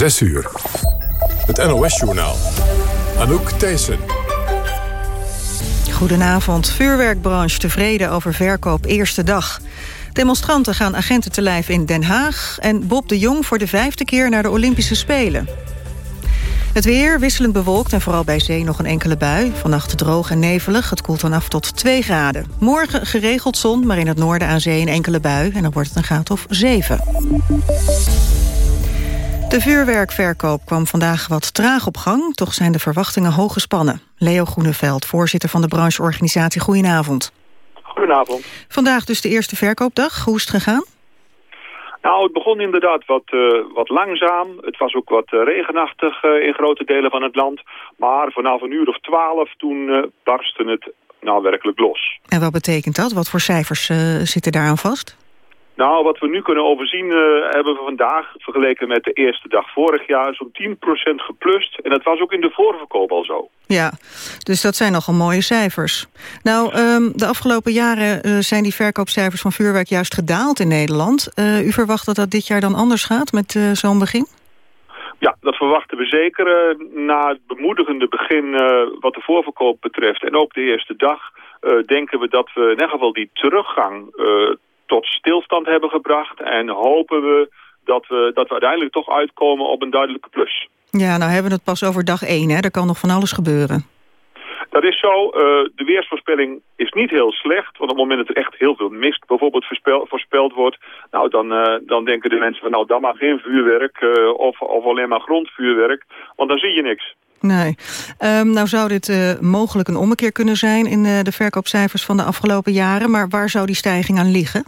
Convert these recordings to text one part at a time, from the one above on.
6 uur. Het NOS-journaal. Anouk Thijssen. Goedenavond. Vuurwerkbranche tevreden over verkoop eerste dag. Demonstranten gaan agenten te lijf in Den Haag... en Bob de Jong voor de vijfde keer naar de Olympische Spelen. Het weer wisselend bewolkt en vooral bij zee nog een enkele bui. Vannacht droog en nevelig, het koelt dan af tot 2 graden. Morgen geregeld zon, maar in het noorden aan zee een enkele bui... en dan wordt het een graad of 7. De vuurwerkverkoop kwam vandaag wat traag op gang... toch zijn de verwachtingen hoog gespannen. Leo Groeneveld, voorzitter van de brancheorganisatie, goedenavond. Goedenavond. Vandaag dus de eerste verkoopdag. Hoe is het gegaan? Nou, het begon inderdaad wat, uh, wat langzaam. Het was ook wat uh, regenachtig uh, in grote delen van het land. Maar vanaf een uur of twaalf toen barstte het nou werkelijk los. En wat betekent dat? Wat voor cijfers zitten daaraan vast? Nou, wat we nu kunnen overzien uh, hebben we vandaag vergeleken met de eerste dag vorig jaar zo'n 10% geplust. En dat was ook in de voorverkoop al zo. Ja, dus dat zijn nogal mooie cijfers. Nou, um, de afgelopen jaren uh, zijn die verkoopcijfers van vuurwerk juist gedaald in Nederland. Uh, u verwacht dat dat dit jaar dan anders gaat met zo'n begin? Ja, dat verwachten we zeker. na het bemoedigende begin wat de voorverkoop betreft en ook de eerste dag... denken we dat we in ieder geval die teruggang tot stilstand hebben gebracht. En hopen we dat, we dat we uiteindelijk toch uitkomen op een duidelijke plus. Ja, nou hebben we het pas over dag 1, hè? Er kan nog van alles gebeuren. Dat is zo. Uh, de weersvoorspelling is niet heel slecht. Want op het moment dat er echt heel veel mist bijvoorbeeld voorspel, voorspeld wordt... nou, dan, uh, dan denken de mensen van nou, dan mag geen vuurwerk uh, of, of alleen maar grondvuurwerk. Want dan zie je niks. Nee. Um, nou zou dit mogelijk een ommekeer kunnen zijn in de verkoopcijfers van de afgelopen jaren. Maar waar zou die stijging aan liggen?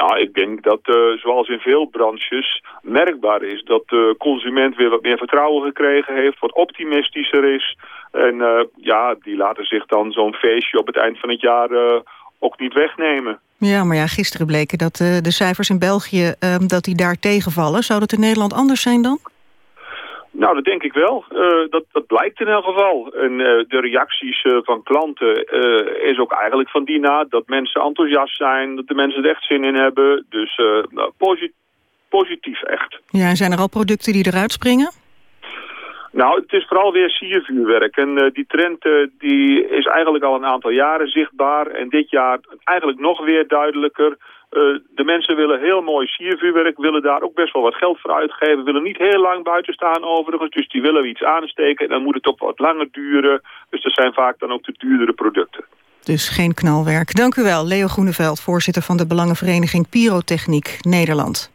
Nou, ik denk dat, uh, zoals in veel branches, merkbaar is dat de consument weer wat meer vertrouwen gekregen heeft, wat optimistischer is. En uh, ja, die laten zich dan zo'n feestje op het eind van het jaar uh, ook niet wegnemen. Ja, maar ja, gisteren bleken dat de cijfers in België, ehm, dat die daar tegenvallen. Zou dat in Nederland anders zijn dan? Nou, dat denk ik wel. Uh, dat, dat blijkt in elk geval. En uh, de reacties uh, van klanten is ook eigenlijk van die na dat mensen enthousiast zijn, dat de mensen er echt zin in hebben. Dus nou, posit positief echt. Ja, en zijn er al producten die eruit springen? Nou, het is vooral weer siervuurwerk. En die trend die is eigenlijk al een aantal jaren zichtbaar. En dit jaar eigenlijk nog weer duidelijker. Uh, de mensen willen heel mooi siervuurwerk, willen daar ook best wel wat geld voor uitgeven, willen niet heel lang buiten staan overigens, dus die willen iets aansteken en dan moet het toch wat langer duren. Dus dat zijn vaak dan ook de duurdere producten. Dus geen knalwerk. Dank u wel, Leo Groeneveld, voorzitter van de Belangenvereniging Pyrotechniek Nederland.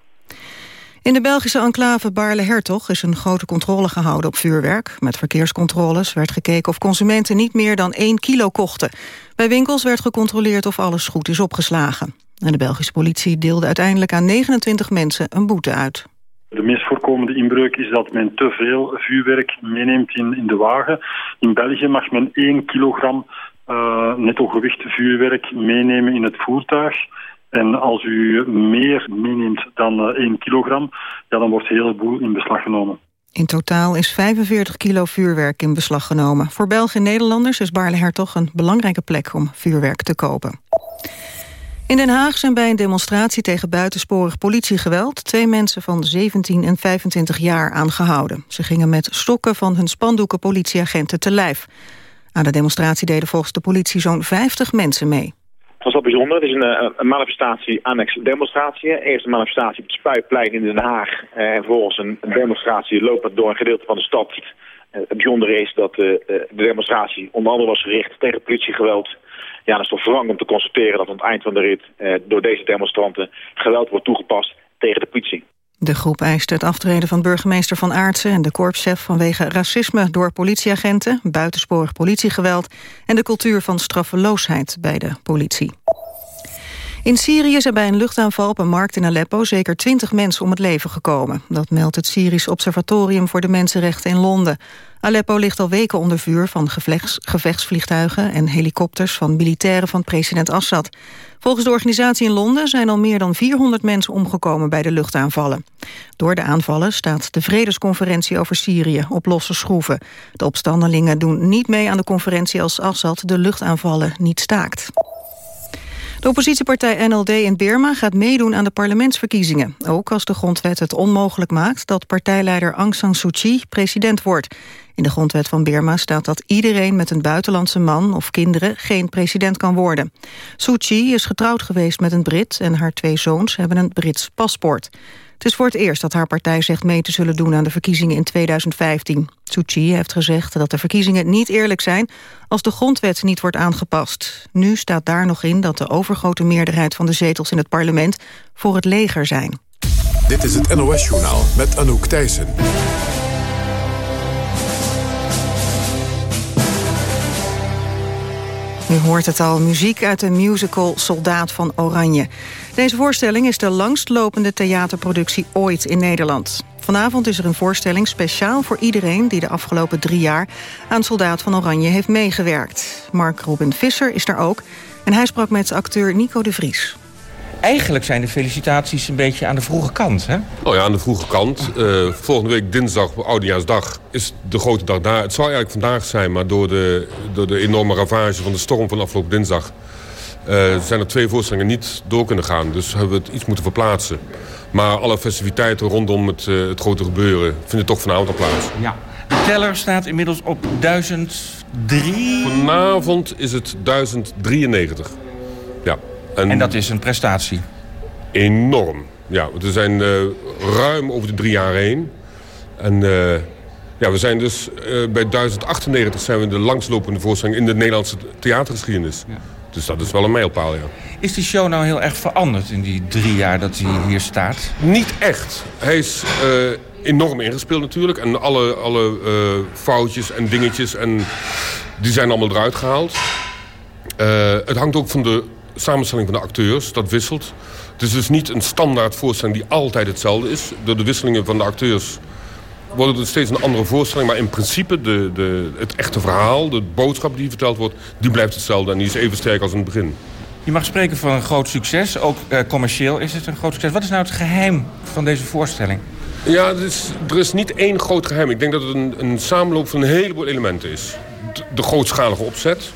In de Belgische enclave Baarle-Hertog is een grote controle gehouden op vuurwerk. Met verkeerscontroles werd gekeken of consumenten niet meer dan 1 kilo kochten. Bij winkels werd gecontroleerd of alles goed is opgeslagen. En de Belgische politie deelde uiteindelijk aan 29 mensen een boete uit. De meest voorkomende inbreuk is dat men te veel vuurwerk meeneemt in, in de wagen. In België mag men 1 kilogram uh, netto gewicht vuurwerk meenemen in het voertuig. En als u meer meeneemt dan uh, 1 kilogram, ja, dan wordt een heleboel in beslag genomen. In totaal is 45 kilo vuurwerk in beslag genomen. Voor Belgen en Nederlanders is Baarle-Hertog een belangrijke plek om vuurwerk te kopen. In Den Haag zijn bij een demonstratie tegen buitensporig politiegeweld... twee mensen van 17 en 25 jaar aangehouden. Ze gingen met stokken van hun spandoeken politieagenten te lijf. Aan de demonstratie deden volgens de politie zo'n 50 mensen mee. Het was wel bijzonder. Het is een, eh, manifestatie, annex demonstratie. Eerst een manifestatie op het Spuitplein in Den Haag. Eh, en vervolgens een demonstratie lopend door een gedeelte van de stad. Eh, het bijzondere is dat de demonstratie onder andere was gericht tegen politiegeweld ja, dan is toch verwarrend om te constateren dat aan het eind van de rit eh, door deze demonstranten geweld wordt toegepast tegen de politie. De groep eiste het aftreden van burgemeester Van Aartsen en de korpschef vanwege racisme door politieagenten, buitensporig politiegeweld en de cultuur van straffeloosheid bij de politie. In Syrië zijn bij een luchtaanval op een markt in Aleppo zeker twintig mensen om het leven gekomen. Dat meldt het Syrisch Observatorium voor de Mensenrechten in Londen. Aleppo ligt al weken onder vuur van gevechts, gevechtsvliegtuigen en helikopters van militairen van president Assad. Volgens de organisatie in Londen zijn al meer dan 400 mensen omgekomen bij de luchtaanvallen. Door de aanvallen staat de vredesconferentie over Syrië op losse schroeven. De opstandelingen doen niet mee aan de conferentie als Assad de luchtaanvallen niet staakt. De oppositiepartij NLD in Birma gaat meedoen aan de parlementsverkiezingen. Ook als de grondwet het onmogelijk maakt dat partijleider Aung San Suu Kyi president wordt. In de grondwet van Birma staat dat iedereen met een buitenlandse man of kinderen geen president kan worden. Suu Kyi is getrouwd geweest met een Brit en haar twee zoons hebben een Brits paspoort. Het is voor het eerst dat haar partij zegt mee te zullen doen aan de verkiezingen in 2015. Suu heeft gezegd dat de verkiezingen niet eerlijk zijn als de grondwet niet wordt aangepast. Nu staat daar nog in dat de overgrote meerderheid van de zetels in het parlement voor het leger zijn. Dit is het NOS Journaal met Anouk Thijssen. U hoort het al, muziek uit de musical Soldaat van Oranje. Deze voorstelling is de langstlopende theaterproductie ooit in Nederland. Vanavond is er een voorstelling speciaal voor iedereen... die de afgelopen drie jaar aan Soldaat van Oranje heeft meegewerkt. Mark Robin Visser is daar ook en hij sprak met acteur Nico de Vries eigenlijk zijn de felicitaties een beetje aan de vroege kant, hè? Oh ja, aan de vroege kant. Uh, volgende week dinsdag, Oudejaarsdag, is de grote dag daar. Het zou eigenlijk vandaag zijn, maar door de, door de enorme ravage van de storm van afgelopen dinsdag... Uh, zijn er twee voorstellingen niet door kunnen gaan. Dus hebben we het iets moeten verplaatsen. Maar alle festiviteiten rondom het, uh, het grote gebeuren vinden toch vanavond al plaats. Ja. De teller staat inmiddels op 1003. Vanavond is het 1093. En, en dat is een prestatie? Enorm. Ja, we zijn uh, ruim over de drie jaar heen. En uh, ja, we zijn dus uh, bij 1098 zijn we de langslopende voorstelling in de Nederlandse theatergeschiedenis. Ja. Dus dat is wel een mijlpaal, ja. Is die show nou heel erg veranderd in die drie jaar dat hij hier staat? Niet echt. Hij is enorm ingespeeld natuurlijk. En alle, alle foutjes en dingetjes, en die zijn allemaal eruit gehaald. het hangt ook van de samenstelling van de acteurs, dat wisselt. Het is dus niet een standaard voorstelling die altijd hetzelfde is. Door de wisselingen van de acteurs wordt het steeds een andere voorstelling. Maar in principe, de, de, het echte verhaal, de boodschap die verteld wordt... die blijft hetzelfde en die is even sterk als in het begin. Je mag spreken van een groot succes. Ook uh, commercieel is het een groot succes. Wat is nou het geheim van deze voorstelling? Ja, is, er is niet één groot geheim. Ik denk dat het een, een samenloop van een heleboel elementen is. De, de grootschalige opzet,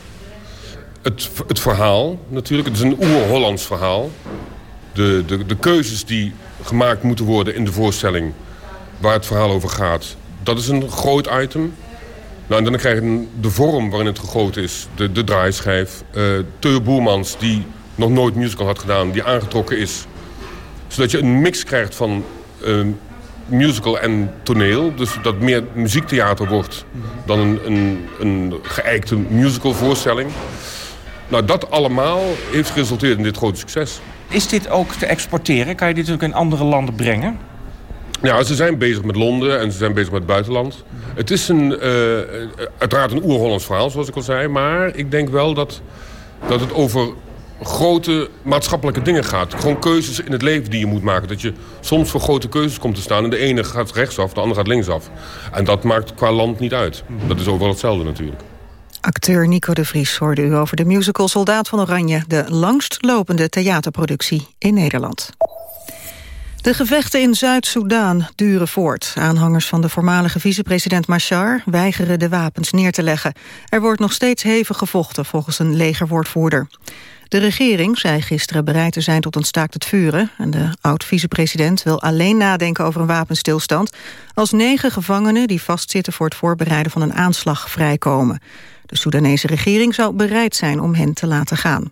het, het verhaal natuurlijk. Het is een oer-Hollands verhaal. De, de, de keuzes die gemaakt moeten worden in de voorstelling... waar het verhaal over gaat, dat is een groot item. Nou, en dan krijg je de vorm waarin het gegoten is. De, de draaischijf. Uh, Theo Boermans, die nog nooit musical had gedaan, die aangetrokken is. Zodat je een mix krijgt van uh, musical en toneel. Dus dat meer muziektheater wordt dan een, een, een geëikte musicalvoorstelling. Nou, dat allemaal heeft geresulteerd in dit grote succes. Is dit ook te exporteren? Kan je dit ook in andere landen brengen? Ja, ze zijn bezig met Londen en ze zijn bezig met het buitenland. Het is een, uh, uiteraard een oer-Hollands verhaal, zoals ik al zei. Maar ik denk wel dat, dat het over grote maatschappelijke dingen gaat. Gewoon keuzes in het leven die je moet maken. Dat je soms voor grote keuzes komt te staan. En de ene gaat rechtsaf, de andere gaat linksaf. En dat maakt qua land niet uit. Dat is overal hetzelfde natuurlijk. Acteur Nico de Vries hoorde u over de musical Soldaat van Oranje... de langstlopende theaterproductie in Nederland. De gevechten in Zuid-Soedan duren voort. Aanhangers van de voormalige vicepresident Machar weigeren de wapens neer te leggen. Er wordt nog steeds hevig gevochten, volgens een legerwoordvoerder. De regering zei gisteren bereid te zijn tot een staakt het vuren... en de oud-vicepresident wil alleen nadenken over een wapenstilstand... als negen gevangenen die vastzitten voor het voorbereiden van een aanslag vrijkomen. De Soedanese regering zou bereid zijn om hen te laten gaan.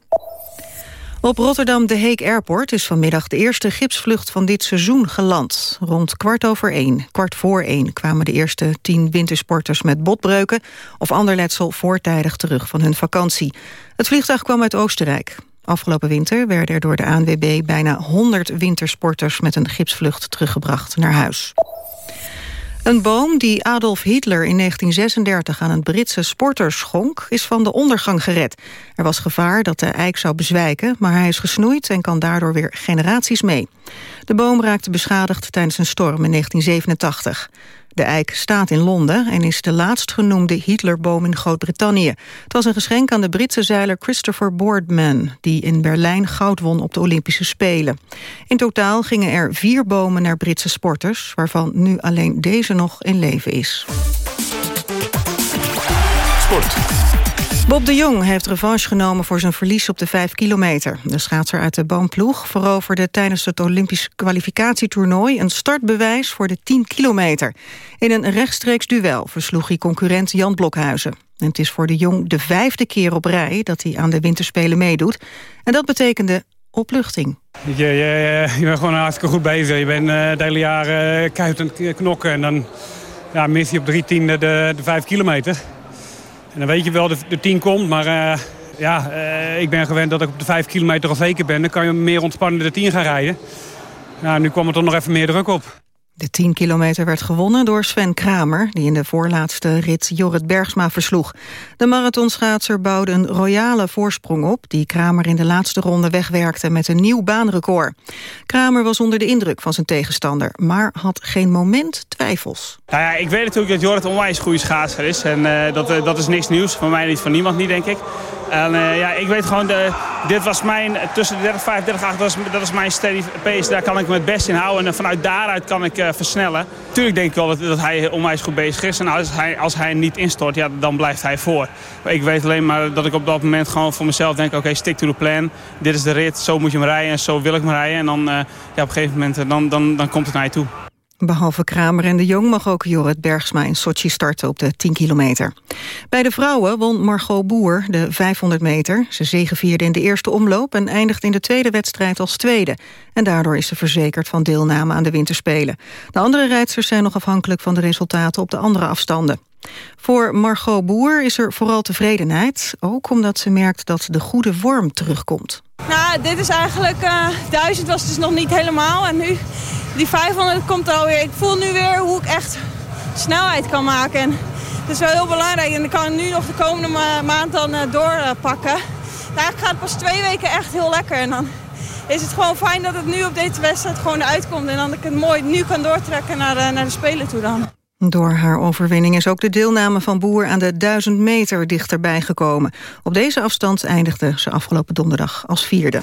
Op Rotterdam de Heek Airport is vanmiddag de eerste gipsvlucht van dit seizoen geland. Rond kwart over één, kwart voor één kwamen de eerste tien wintersporters met botbreuken of ander letsel voortijdig terug van hun vakantie. Het vliegtuig kwam uit Oostenrijk. Afgelopen winter werden er door de ANWB bijna 100 wintersporters met een gipsvlucht teruggebracht naar huis. Een boom die Adolf Hitler in 1936 aan een Britse sporter schonk... is van de ondergang gered. Er was gevaar dat de eik zou bezwijken... maar hij is gesnoeid en kan daardoor weer generaties mee. De boom raakte beschadigd tijdens een storm in 1987. De eik staat in Londen en is de laatst genoemde Hitlerboom in Groot-Brittannië. Het was een geschenk aan de Britse zeiler Christopher Boardman... die in Berlijn goud won op de Olympische Spelen. In totaal gingen er vier bomen naar Britse sporters... waarvan nu alleen deze nog in leven is. Sport. Bob de Jong heeft revanche genomen voor zijn verlies op de 5 kilometer. De schaatser uit de Boomploeg veroverde tijdens het Olympisch kwalificatietoernooi... een startbewijs voor de 10 kilometer. In een rechtstreeks duel versloeg hij concurrent Jan Blokhuizen. En het is voor de Jong de vijfde keer op rij dat hij aan de winterspelen meedoet. En dat betekende opluchting. Je, je, bent gewoon hartstikke goed bezig. Je bent uh, het hele jaar uh, kuit en knokken. En dan ja, mis je op drie tiende de, de vijf kilometer. En dan weet je wel, de, de 10 komt, maar uh, ja, uh, ik ben gewend dat ik op de 5 kilometer al zeker ben. Dan kan je meer ontspannen de 10 gaan rijden. Ja, nu kwam er toch nog even meer druk op. De 10 kilometer werd gewonnen door Sven Kramer... die in de voorlaatste rit Jorrit Bergsma versloeg. De marathonschaatser bouwde een royale voorsprong op... die Kramer in de laatste ronde wegwerkte met een nieuw baanrecord. Kramer was onder de indruk van zijn tegenstander... maar had geen moment twijfels. Nou ja, ik weet natuurlijk dat Jorrit onwijs goede schaatser is. En uh, dat, uh, dat is niks nieuws. Van mij niet, van niemand niet, denk ik. En uh, ja, ik weet gewoon, dit was mijn, tussen de 30, 35, 8, dat is, dat mijn steady pace. Daar kan ik me het best in houden. En vanuit daaruit kan ik uh, versnellen. Tuurlijk denk ik wel dat, hij onwijs goed bezig is. En als hij, als hij niet instort, ja, dan blijft hij voor. Ik weet alleen maar dat ik op dat moment gewoon voor mezelf denk... oké, okay, stick to the plan. Dit is de rit, zo moet je hem rijden en zo wil ik hem rijden. En dan ja, op een gegeven moment dan, dan, dan komt het naar je toe. Behalve Kramer en de Jong mag ook Jorrit Bergsma in Sochi starten op de 10 kilometer. Bij de vrouwen won Margot Boer de 500 meter. Ze zegevierde in de eerste omloop en eindigde in de tweede wedstrijd als tweede. En daardoor is ze verzekerd van deelname aan de winterspelen. De andere rijdsters zijn nog afhankelijk van de resultaten op de andere afstanden. Voor Margot Boer is er vooral tevredenheid. Ook omdat ze merkt dat de goede vorm terugkomt. Nou, dit is eigenlijk... Uh, 1000 was dus nog niet helemaal. En nu, die 500 komt er alweer. Ik voel nu weer hoe ik echt snelheid kan maken. En dat is wel heel belangrijk. En ik kan nu nog de komende ma maand dan uh, doorpakken. Uh, nou, gaat het pas twee weken echt heel lekker. En dan is het gewoon fijn dat het nu op deze wedstrijd gewoon uitkomt. En dan ik het mooi nu kan doortrekken naar de, naar de Spelen toe dan. Door haar overwinning is ook de deelname van Boer aan de 1000 meter dichterbij gekomen. Op deze afstand eindigde ze afgelopen donderdag als vierde.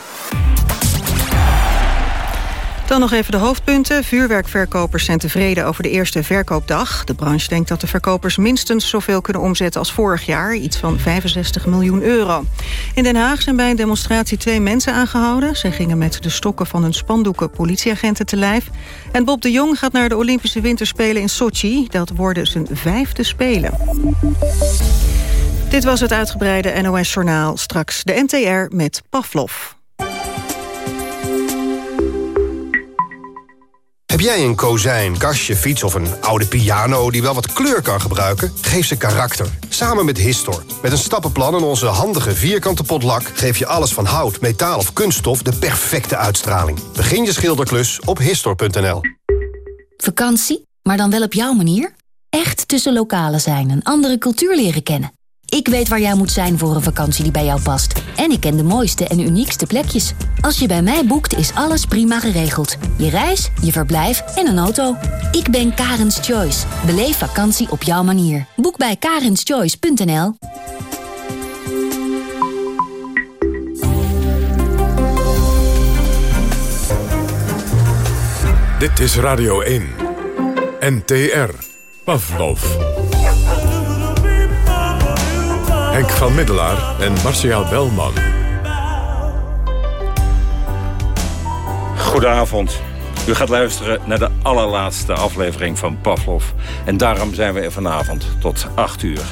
Dan nog even de hoofdpunten. Vuurwerkverkopers zijn tevreden over de eerste verkoopdag. De branche denkt dat de verkopers minstens zoveel kunnen omzetten als vorig jaar. Iets van 65 miljoen euro. In Den Haag zijn bij een demonstratie twee mensen aangehouden. Zij gingen met de stokken van hun spandoeken politieagenten te lijf. En Bob de Jong gaat naar de Olympische Winterspelen in Sochi. Dat worden zijn vijfde spelen. Dit was het uitgebreide NOS-journaal. Straks de NTR met Pavlov. Heb jij een kozijn, kastje, fiets of een oude piano die wel wat kleur kan gebruiken? Geef ze karakter. Samen met Histor. Met een stappenplan en onze handige vierkante potlak... geef je alles van hout, metaal of kunststof de perfecte uitstraling. Begin je schilderklus op Histor.nl. Vakantie, maar dan wel op jouw manier? Echt tussen lokalen zijn en andere cultuur leren kennen. Ik weet waar jij moet zijn voor een vakantie die bij jou past. En ik ken de mooiste en uniekste plekjes. Als je bij mij boekt, is alles prima geregeld. Je reis, je verblijf en een auto. Ik ben Karens Choice. Beleef vakantie op jouw manier. Boek bij karenschoice.nl Dit is Radio 1. NTR. Pavlov. Henk van Middelaar en Marcia Belman. Goedenavond. U gaat luisteren naar de allerlaatste aflevering van Pavlov. En daarom zijn we er vanavond tot 8 uur.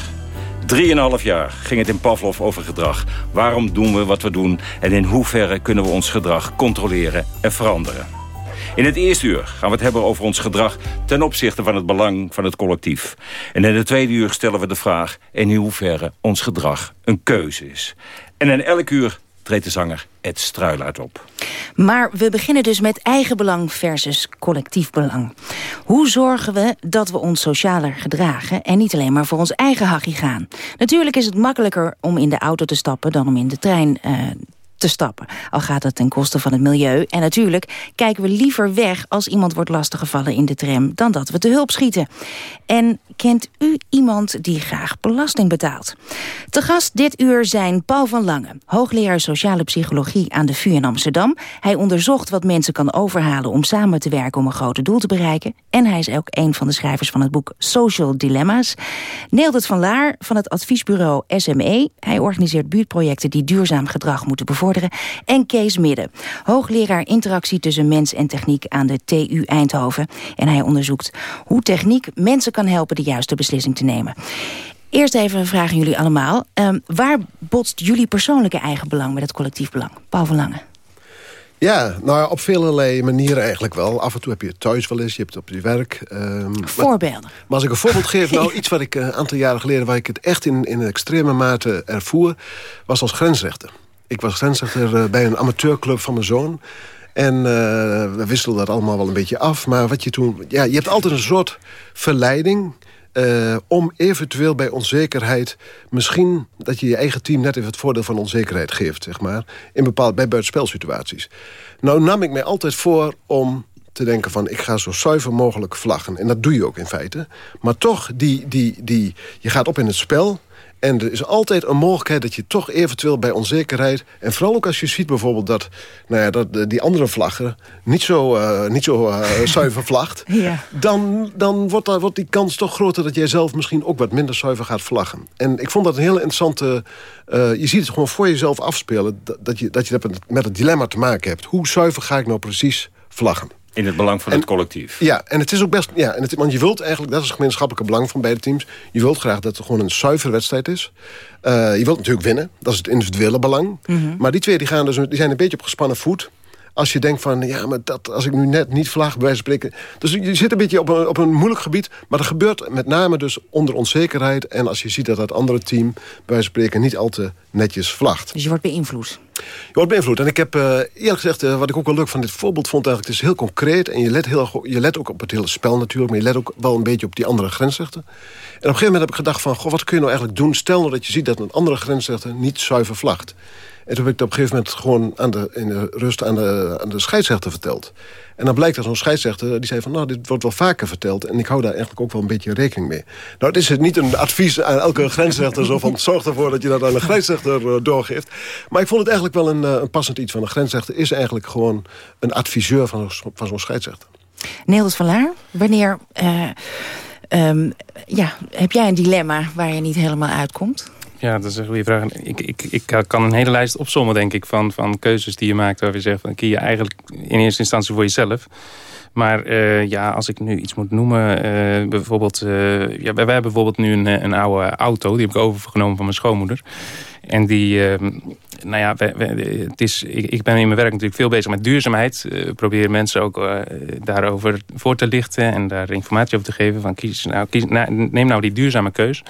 Drieënhalf jaar ging het in Pavlov over gedrag. Waarom doen we wat we doen en in hoeverre kunnen we ons gedrag controleren en veranderen? In het eerste uur gaan we het hebben over ons gedrag ten opzichte van het belang van het collectief. En in het tweede uur stellen we de vraag in hoeverre ons gedrag een keuze is. En in elk uur treedt de zanger Ed Struilaert op. Maar we beginnen dus met eigen belang versus collectief belang. Hoe zorgen we dat we ons socialer gedragen... en niet alleen maar voor ons eigen hachie gaan? Natuurlijk is het makkelijker om in de auto te stappen... dan om in de trein uh, te stappen. Al gaat dat ten koste van het milieu. En natuurlijk kijken we liever weg als iemand wordt lastiggevallen in de tram... dan dat we te hulp schieten. En kent u iemand die graag belasting betaalt? Te gast dit uur zijn Paul van Lange, hoogleraar sociale psychologie aan de VU in Amsterdam. Hij onderzocht wat mensen kan overhalen om samen te werken om een grote doel te bereiken. En hij is ook een van de schrijvers van het boek Social Dilemma's. Neeldert van Laar van het adviesbureau SME. Hij organiseert buurtprojecten die duurzaam gedrag moeten bevorderen. En Kees Midden, hoogleraar interactie tussen mens en techniek aan de TU Eindhoven. En hij onderzoekt hoe techniek mensen kan helpen de juiste beslissing te nemen. Eerst even vragen jullie allemaal. Um, waar botst jullie persoonlijke eigen belang met het collectief belang? Paul van Lange. Ja, nou op vele manieren eigenlijk wel. Af en toe heb je het thuis wel eens, je hebt het op je werk. Um, Voorbeelden. Maar, maar, als ik een voorbeeld geef, nou iets wat ik een aantal jaren geleden... waar ik het echt in, in extreme mate ervoer, was als grensrechter. Ik was grensrechter uh, bij een amateurclub van mijn zoon. En uh, we wisselden dat allemaal wel een beetje af. Maar wat je toen... Ja, je hebt altijd een soort verleiding... Uh, om eventueel bij onzekerheid... misschien dat je je eigen team net even het voordeel van onzekerheid geeft... Zeg maar, in bepaald, bij buitenspelsituaties. Nou nam ik mij altijd voor om te denken van... ik ga zo zuiver mogelijk vlaggen. En dat doe je ook in feite. Maar toch, die, die, die, je gaat op in het spel... En er is altijd een mogelijkheid dat je toch eventueel bij onzekerheid... en vooral ook als je ziet bijvoorbeeld dat, nou ja, dat die andere vlaggen... niet zo, uh, niet zo uh, zuiver vlagt... ja. dan, dan wordt, daar, wordt die kans toch groter dat jij zelf misschien ook wat minder zuiver gaat vlaggen. En ik vond dat een hele interessante... Uh, je ziet het gewoon voor jezelf afspelen... dat, dat je, dat je met het dilemma te maken hebt. Hoe zuiver ga ik nou precies vlaggen? In het belang van en, het collectief. Ja, en het is ook best. Ja, en het, want je wilt eigenlijk, dat is het gemeenschappelijke belang van beide teams. Je wilt graag dat het gewoon een zuivere wedstrijd is. Uh, je wilt natuurlijk winnen, dat is het individuele belang. Mm -hmm. Maar die twee die gaan dus, die zijn een beetje op gespannen voet. Als je denkt van, ja, maar dat, als ik nu net niet vlag, bij wijze van spreken... Dus je zit een beetje op een, op een moeilijk gebied. Maar dat gebeurt met name dus onder onzekerheid. En als je ziet dat dat andere team, bij wijze van spreken, niet al te netjes vlagt. Dus je wordt beïnvloed? Je wordt beïnvloed. En ik heb uh, eerlijk gezegd, uh, wat ik ook wel leuk van dit voorbeeld vond... eigenlijk, het is heel concreet. En je let, heel, je let ook op het hele spel natuurlijk. Maar je let ook wel een beetje op die andere grensrechten. En op een gegeven moment heb ik gedacht van... Goh, wat kun je nou eigenlijk doen? Stel nou dat je ziet dat een andere grensrechter niet zuiver vlagt. En toen heb ik dat op een gegeven moment gewoon aan de, in de rust aan de, aan de scheidsrechter verteld. En dan blijkt dat zo'n scheidsrechter, die zei van... nou, dit wordt wel vaker verteld en ik hou daar eigenlijk ook wel een beetje rekening mee. Nou, het is niet een advies aan elke grensrechter... zo van zorg ervoor dat je dat aan de grensrechter doorgeeft. Maar ik vond het eigenlijk wel een, een passend iets van een grensrechter... is eigenlijk gewoon een adviseur van, van zo'n scheidsrechter. Niels van Laar, wanneer... Uh, um, ja, heb jij een dilemma waar je niet helemaal uitkomt? Ja, dat is een goede vraag. Ik, ik, ik kan een hele lijst opzommen, denk ik, van, van keuzes die je maakt... waar je zegt, van, kies je eigenlijk in eerste instantie voor jezelf. Maar uh, ja, als ik nu iets moet noemen... Uh, bijvoorbeeld, uh, ja, wij, hebben bijvoorbeeld nu een, een oude auto. Die heb ik overgenomen van mijn schoonmoeder. En die, nou ja, het is, ik, ik, ben in mijn werk natuurlijk veel bezig met duurzaamheid. Probeer mensen ook daarover voor te lichten en daar informatie over te geven. Van kies, nou, kies, nou, neem nou die duurzame keus.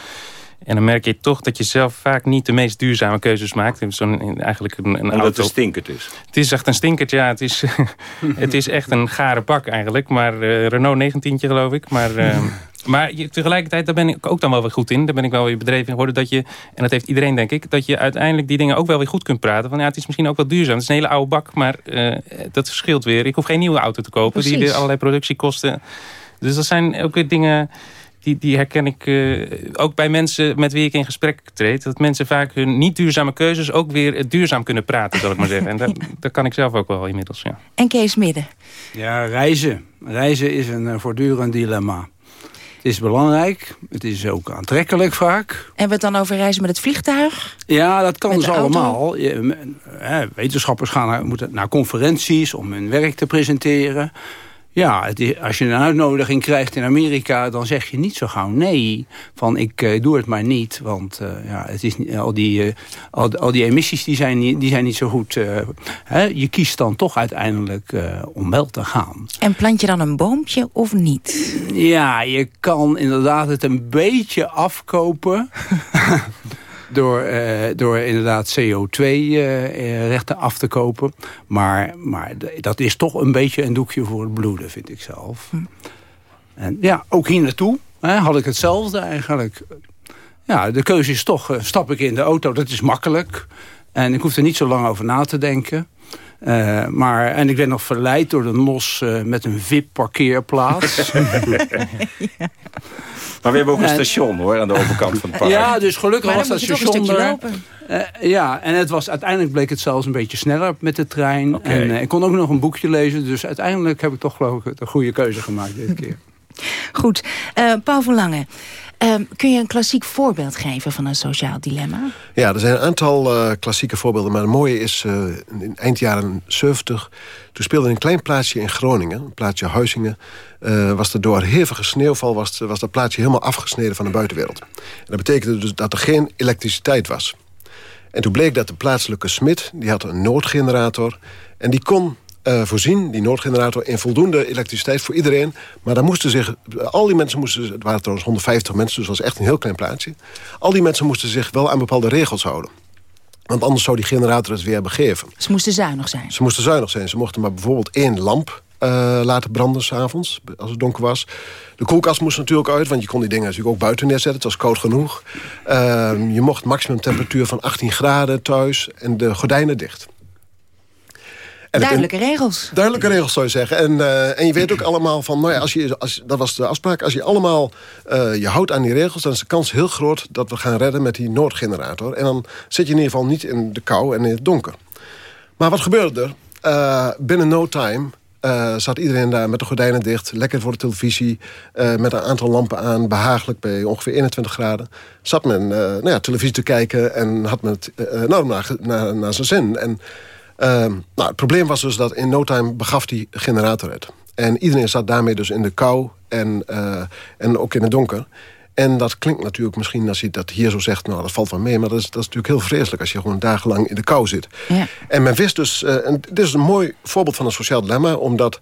En dan merk je toch dat je zelf vaak niet de meest duurzame keuzes maakt. Zo'n eigenlijk een, een Omdat auto. het een stinkert is. Het is echt een stinkert, ja. Het is, het is echt een gare bak eigenlijk. Maar uh, Renault 19 geloof ik. Maar, uh, maar je, tegelijkertijd, daar ben ik ook dan wel weer goed in. Daar ben ik wel weer bedreven in geworden. Dat je, en dat heeft iedereen denk ik. Dat je uiteindelijk die dingen ook wel weer goed kunt praten. Van ja, het is misschien ook wel duurzaam. Het is een hele oude bak. Maar uh, dat verschilt weer. Ik hoef geen nieuwe auto te kopen. Precies. Die weer allerlei productiekosten. Dus dat zijn ook weer dingen die, die herken ik uh, ook bij mensen met wie ik in gesprek treed. Dat mensen vaak hun niet duurzame keuzes ook weer duurzaam kunnen praten, zal ik maar zeggen. En dat, dat kan ik zelf ook wel inmiddels, ja. En Kees Midden? Ja, reizen. Reizen is een uh, voortdurend dilemma. Het is belangrijk. Het is ook aantrekkelijk vaak. En we het dan over reizen met het vliegtuig? Ja, dat kan met dus allemaal. Je, wetenschappers gaan naar, moeten naar conferenties om hun werk te presenteren. Ja, is, als je een uitnodiging krijgt in Amerika... dan zeg je niet zo gauw nee. Van ik uh, doe het maar niet. Want uh, ja, het is, al, die, uh, al, al, die emissies die zijn, niet, die zijn niet zo goed. Hè? Je kiest dan toch uiteindelijk om wel te gaan. En plant je dan een boompje of niet? Ja, je kan inderdaad het een beetje afkopen... door, uh, door inderdaad CO2-rechten uh, af te kopen. Maar, maar dat is toch een beetje een doekje voor het bloeden, vind ik zelf. Hm. En ja, ook hier naartoe hè, had ik hetzelfde eigenlijk. Ja, de keuze is toch, stap ik in de auto, dat is makkelijk. En ik hoefde er niet zo lang over na te denken. Uh, maar, en ik werd nog verleid door de NOS uh, met een VIP-parkeerplaats. ja. Maar we hebben ook een station hoor, aan de overkant van het park. Ja, dus gelukkig was dat station er. Uh, ja, en het was, uiteindelijk bleek het zelfs een beetje sneller met de trein. Okay. En ik kon ook nog een boekje lezen. Dus uiteindelijk heb ik toch geloof ik een goede keuze gemaakt dit keer. Goed. Paul van Lange, Um, kun je een klassiek voorbeeld geven van een sociaal dilemma? Ja, er zijn een aantal uh, klassieke voorbeelden. Maar het mooie is, uh, in eind jaren 70... toen speelde een klein plaatsje in Groningen, een plaatsje Huizingen... Uh, was er door hevige sneeuwval was, was dat plaatsje helemaal afgesneden van de buitenwereld. En dat betekende dus dat er geen elektriciteit was. En toen bleek dat de plaatselijke smid, die had een noodgenerator... en die kon uh, voorzien, die noodgenerator, in voldoende elektriciteit voor iedereen. Maar dan moesten zich, al die mensen moesten, het waren trouwens 150 mensen, dus dat was echt een heel klein plaatsje. Al die mensen moesten zich wel aan bepaalde regels houden. Want anders zou die generator het weer begeven. Ze moesten zuinig zijn? Ze moesten zuinig zijn. Ze mochten maar bijvoorbeeld één lamp uh, laten branden s'avonds, als het donker was. De koelkast moest natuurlijk uit, want je kon die dingen natuurlijk ook buiten neerzetten. Het was koud genoeg. Uh, je mocht maximum temperatuur van 18 graden thuis en de gordijnen dicht. En duidelijke regels. Duidelijke regels zou je zeggen. En, uh, en je weet ook allemaal van, nou ja, als je, als, dat was de afspraak. Als je allemaal uh, je houdt aan die regels, dan is de kans heel groot dat we gaan redden met die noodgenerator. En dan zit je in ieder geval niet in de kou en in het donker. Maar wat gebeurde er? Uh, binnen no time uh, zat iedereen daar met de gordijnen dicht. Lekker voor de televisie. Uh, met een aantal lampen aan. Behagelijk bij ongeveer 21 graden. Zat men uh, nou ja, televisie te kijken. En had men het nou, naar, naar, naar zijn zin. En Ehm, nou, het probleem was dus dat in no time begaf die generator het. En iedereen zat daarmee dus in de kou en, uh, en ook in het donker. En dat klinkt natuurlijk misschien als je dat hier zo zegt... nou, dat valt wel mee, maar dat is, dat is natuurlijk heel vreselijk... als je gewoon dagenlang in de kou zit. Ja. En men wist dus... Uh, en dit is een mooi voorbeeld van een sociaal dilemma... omdat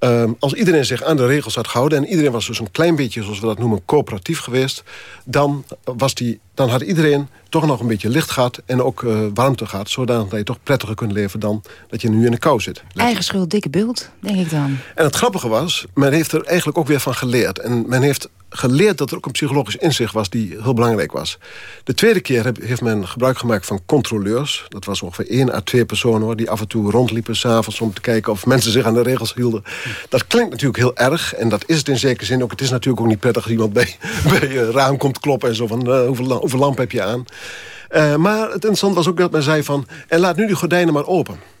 uh, als iedereen zich aan de regels had gehouden... en iedereen was dus een klein beetje, zoals we dat noemen, coöperatief geweest... dan, was die, dan had iedereen toch nog een beetje licht gehad en ook uh, warmte gehad... zodat je toch prettiger kunt leven dan dat je nu in de kou zit. Eigen schuld, dikke bult, denk ik dan. En het grappige was, men heeft er eigenlijk ook weer van geleerd. En men heeft geleerd dat er ook een psychologisch inzicht was die heel belangrijk was. De tweede keer heeft men gebruik gemaakt van controleurs. Dat was ongeveer één à twee personen hoor, die af en toe rondliepen s'avonds om te kijken of mensen zich aan de regels hielden. Dat klinkt natuurlijk heel erg en dat is het in zekere zin ook. Het is natuurlijk ook niet prettig als iemand bij, bij je raam komt kloppen en zo van uh, hoeveel, hoeveel lamp heb je aan. Uh, maar het interessante was ook dat men zei van... en laat nu die gordijnen maar open.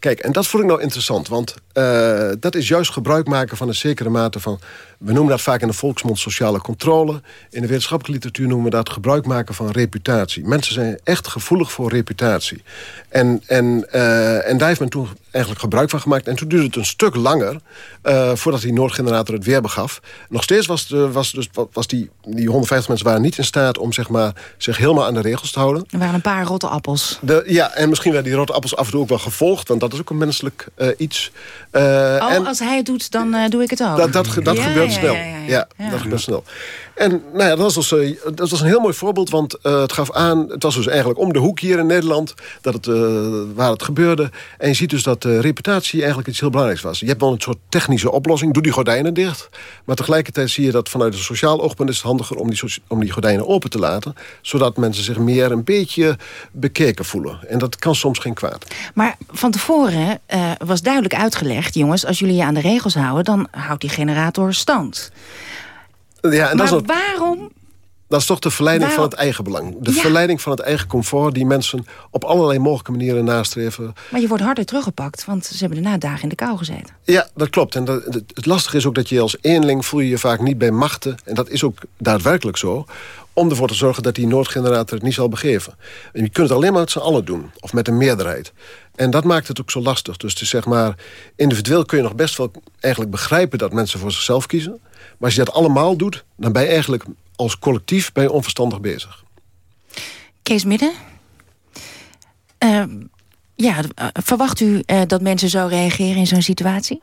Kijk, en dat vond ik nou interessant, want uh, dat is juist gebruik maken van een zekere mate van... we noemen dat vaak in de volksmond sociale controle. In de wetenschappelijke literatuur noemen we dat gebruik maken van reputatie. Mensen zijn echt gevoelig voor reputatie. En, en, uh, en daar heeft men toen eigenlijk gebruik van gemaakt. En toen duurde het een stuk langer uh, voordat die Noordgenerator het weer begaf. Nog steeds was, de, was, dus, was die, die 150 mensen waren niet in staat om zeg maar, zich helemaal aan de regels te houden. Er waren een paar rotte appels. De, ja, en misschien werden die rotte appels af en toe ook wel gevolgd, want dat is ook een menselijk uh, iets. Uh, oh, en, als hij het doet, dan uh, doe ik het ook. Dat, dat, dat ja, gebeurt ja, snel. Ja, ja, dat gebeurt snel. En nou ja, dat, was dus, uh, dat was een heel mooi voorbeeld, want uh, het gaf aan... het was dus eigenlijk om de hoek hier in Nederland dat het, uh, waar het gebeurde. En je ziet dus dat reputatie eigenlijk iets heel belangrijks was. Je hebt wel een soort technische oplossing, doe die gordijnen dicht. Maar tegelijkertijd zie je dat vanuit een sociaal oogpunt... is het handiger om die, om die gordijnen open te laten... zodat mensen zich meer een beetje bekeken voelen. En dat kan soms geen kwaad. Maar van tevoren was duidelijk uitgelegd... jongens, als jullie je aan de regels houden... dan houdt die generator stand. Ja, en maar dat is waarom... Dat is toch de verleiding van het eigen belang. De ja. verleiding van het eigen comfort... die mensen op allerlei mogelijke manieren nastreven. Maar je wordt harder teruggepakt, want ze hebben daarna dagen in de kou gezeten. Ja, dat klopt. En dat, het lastige is ook dat je als eenling... voel je je vaak niet bij machten, en dat is ook daadwerkelijk zo... om ervoor te zorgen dat die noodgenerator het niet zal begeven. En je kunt het alleen maar met z'n allen doen, of met een meerderheid. En dat maakt het ook zo lastig. Dus is zeg maar, individueel kun je nog best wel eigenlijk begrijpen... dat mensen voor zichzelf kiezen... Maar als je dat allemaal doet, dan ben je eigenlijk als collectief ben je onverstandig bezig. Kees Midden? Uh, ja, verwacht u uh, dat mensen zo reageren in zo'n situatie?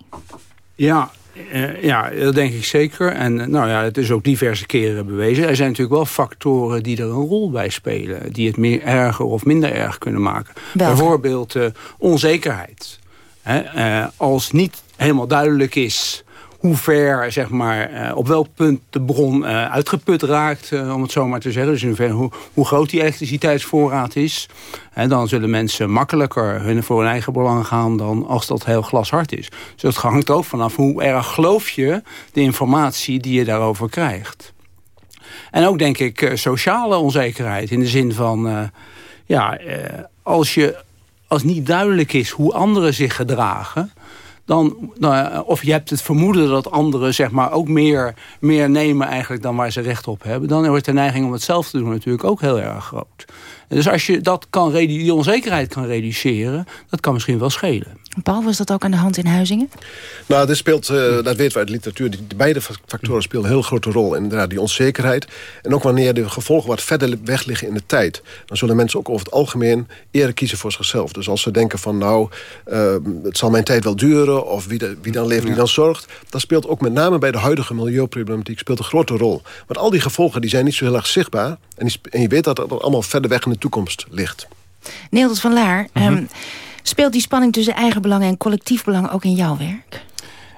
Ja, uh, ja, dat denk ik zeker. En nou ja, het is ook diverse keren bewezen. Er zijn natuurlijk wel factoren die er een rol bij spelen. Die het meer erger of minder erg kunnen maken. Welke? Bijvoorbeeld onzekerheid. Hè? als niet helemaal duidelijk is hoe ver, zeg maar, uh, op welk punt de bron uh, uitgeput raakt, uh, om het zo maar te zeggen. Dus in ver, hoe, hoe groot die elektriciteitsvoorraad is. En dan zullen mensen makkelijker hun voor hun eigen belang gaan dan als dat heel glashard is. Dus het hangt ook vanaf hoe erg geloof je de informatie die je daarover krijgt. En ook denk ik sociale onzekerheid in de zin van, ja, als je als niet duidelijk is hoe anderen zich gedragen dan, nou, of je hebt het vermoeden dat anderen zeg maar, ook meer, meer nemen eigenlijk dan waar ze recht op hebben... dan wordt de neiging om het zelf te doen natuurlijk ook heel erg groot. Dus als je dat kan, die onzekerheid kan reduceren, dat kan misschien wel schelen. Paul, was dat ook aan de hand in Huizingen? Nou, dit speelt, uh, dat weten we uit de literatuur... Die, beide factoren spelen een heel grote rol. Inderdaad, die onzekerheid. En ook wanneer de gevolgen wat verder weg liggen in de tijd... dan zullen mensen ook over het algemeen eerder kiezen voor zichzelf. Dus als ze denken van, nou, uh, het zal mijn tijd wel duren... of wie, de, wie dan leeft, wie dan zorgt... dat speelt ook met name bij de huidige milieuproblematiek speelt een grote rol. Want al die gevolgen die zijn niet zo heel erg zichtbaar... en, die, en je weet dat dat allemaal verder weg in de toekomst ligt. Neeldert van Laar... Mm Speelt die spanning tussen eigen belang en collectief belang ook in jouw werk?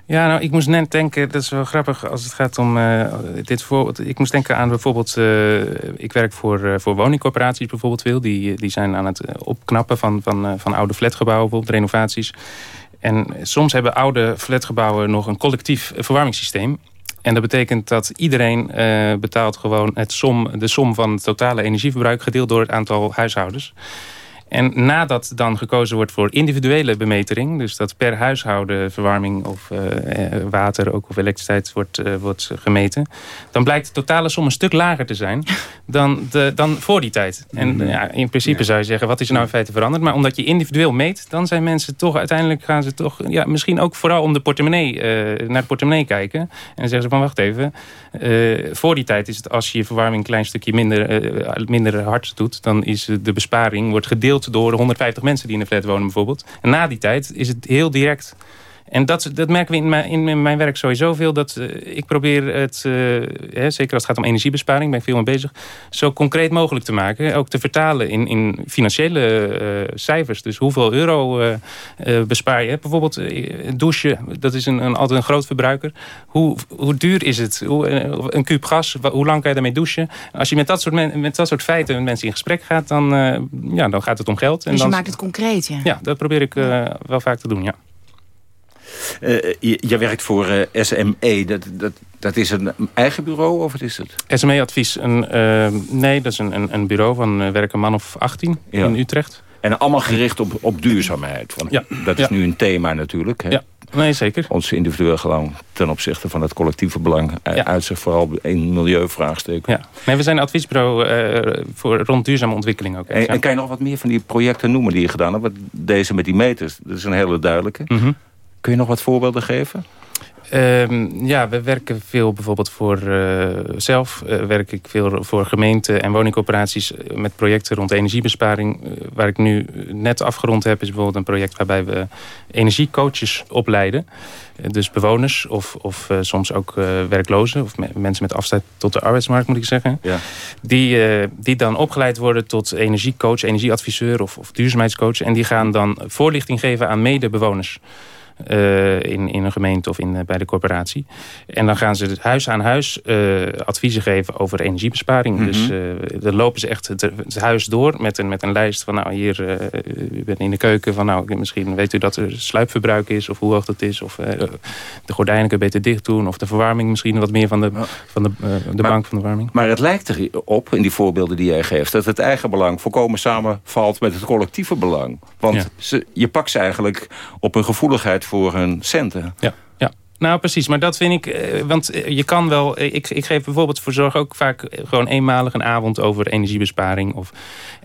Ja, nou, ik moest net denken, dat is wel grappig als het gaat om uh, dit voorbeeld. Ik moest denken aan bijvoorbeeld, uh, ik werk voor, uh, voor woningcorporaties bijvoorbeeld veel. Die, die zijn aan het opknappen van, van, van oude flatgebouwen, bijvoorbeeld renovaties. En soms hebben oude flatgebouwen nog een collectief verwarmingssysteem. En dat betekent dat iedereen betaalt gewoon het som, de som van het totale energieverbruik gedeeld door het aantal huishoudens. En nadat dan gekozen wordt voor individuele bemetering... dus dat per huishouden verwarming of uh, water ook of elektriciteit wordt, uh, wordt gemeten... dan blijkt de totale som een stuk lager te zijn dan, de, dan voor die tijd. En mhm. ja, in principe zou je zeggen, wat is er nou in feite veranderd? Maar omdat je individueel meet, dan zijn mensen toch... uiteindelijk gaan ze toch ja, misschien ook vooral om de portemonnee, naar de portemonnee kijken. En dan zeggen ze van, wacht even... voor die tijd is het als je je verwarming een klein stukje minder, minder hard doet... dan is de besparing wordt gedeeld door de 150 mensen die in de flat wonen bijvoorbeeld. En na die tijd is het heel direct en dat, dat merken we in mijn, in mijn werk sowieso veel. Dat, uh, ik probeer het, uh, hè, zeker als het gaat om energiebesparing, ben ik veel mee bezig, zo concreet mogelijk te maken. Ook te vertalen in, in financiële uh, cijfers. Dus hoeveel euro bespaar je. Bijvoorbeeld douchen, dat is een, een, altijd een groot verbruiker. Hoe, hoe duur is het? Hoe, een kuub gas, hoe lang kan je daarmee douchen? Als je met dat soort, met dat soort feiten met mensen in gesprek gaat, dan, ja, dan gaat het om geld. Dus je maakt het concreet, ja? Ja, dat probeer ik wel vaak te doen, ja. Uh, je, je, werkt voor uh, eh, SME. Dat, dat, dat is een eigen bureau of wat is het? SME-advies. Uh, nee, dat is een, een, een bureau van werken man of 18 in Utrecht. En allemaal gericht op, op duurzaamheid. Want ja. Dat is nu een thema natuurlijk. Hè? Ja, nee, zeker. Ons individueel belang ten opzichte van het collectieve belang... Ja. uit zich vooral in milieuvraagstukken. Ja. Nee, we zijn een adviesbureau uh, voor, rond duurzame ontwikkeling ook. En, en, kan je nog wat meer van die projecten noemen die je gedaan hebt? Deze met die meters, dat is een hele duidelijke. Mm Kun je nog wat voorbeelden geven? Um, ja, we werken veel bijvoorbeeld voor uh, zelf. Uh, werk ik veel voor gemeenten en woningcorporaties eh, met projecten rond energiebesparing. Uh, waar ik nu net afgerond heb is bijvoorbeeld een project waarbij we energiecoaches opleiden. dus bewoners of, of soms ook werklozen of me mensen met afstand tot de arbeidsmarkt moet ik zeggen. Ja. Die, die dan opgeleid worden tot energiecoach, energieadviseur of, of duurzaamheidscoach. En die gaan dan voorlichting geven aan medebewoners. Uh, in, in een gemeente of in, uh, bij de corporatie. En dan gaan ze het huis aan huis uh, adviezen geven over energiebesparing. Mm -hmm. Dus dan lopen ze echt het, het, huis door met een, met een lijst van... nou, hier, u bent in de keuken van... nou, misschien weet u dat er sluipverbruik is of hoe hoog dat is. Of de gordijnen kun je beter dicht doen. Of de verwarming misschien wat meer van de, van de, de maar, bank van de verwarming. Maar het lijkt erop, in die voorbeelden die jij geeft... dat het eigen belang volkomen samenvalt met het collectieve belang. Want ja. ze, je pakt ze eigenlijk op een gevoeligheid voor hun centen. Ja. Nou, precies. Maar dat vind ik... Eh, want eh, je kan wel... Eh, ik, ik geef bijvoorbeeld voor zorg ook vaak gewoon eenmalig een avond over energiebesparing. Of,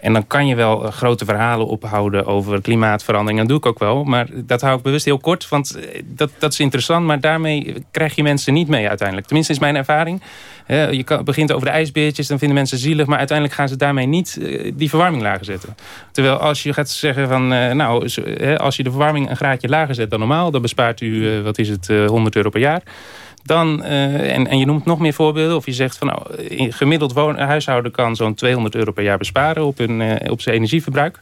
en dan kan je wel grote verhalen ophouden over klimaatverandering. Dat doe ik ook wel. Maar dat hou ik bewust heel kort. Want dat, dat is interessant. Maar daarmee krijg je mensen niet mee uiteindelijk. Tenminste is mijn ervaring. je begint over de ijsbeertjes. Dan vinden mensen zielig. Maar uiteindelijk gaan ze daarmee niet die verwarming lager zetten. Terwijl als je gaat zeggen van... nou, als je de verwarming een graadje lager zet dan normaal. Dan bespaart u, wat is het, 100 euro per jaar. Dan, uh, en, en je noemt nog meer voorbeelden. Of je zegt van nou, gemiddeld woon, huishouden kan zo'n 200 euro per jaar besparen op, hun, uh, op zijn energieverbruik.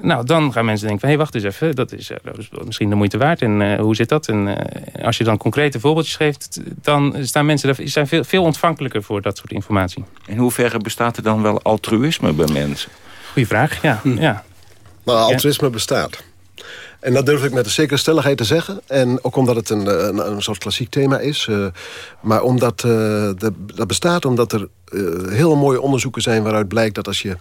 Nou, dan gaan mensen denken van, hé, hey, wacht eens even. Dat is, dat is misschien de moeite waard. En hoe zit dat? En als je dan concrete voorbeeldjes geeft... dan staan mensen zijn veel, veel ontvankelijker voor dat soort informatie. In hoeverre bestaat er dan wel altruïsme bij mensen? Goeie vraag, ja. Hm. ja. Nou, altruïsme bestaat. En dat durf ik met een zekere stelligheid te zeggen. En ook omdat het een, een, een soort klassiek thema is. Uh, maar omdat uh, de, dat bestaat omdat er heel mooie onderzoeken zijn... waaruit blijkt dat als je,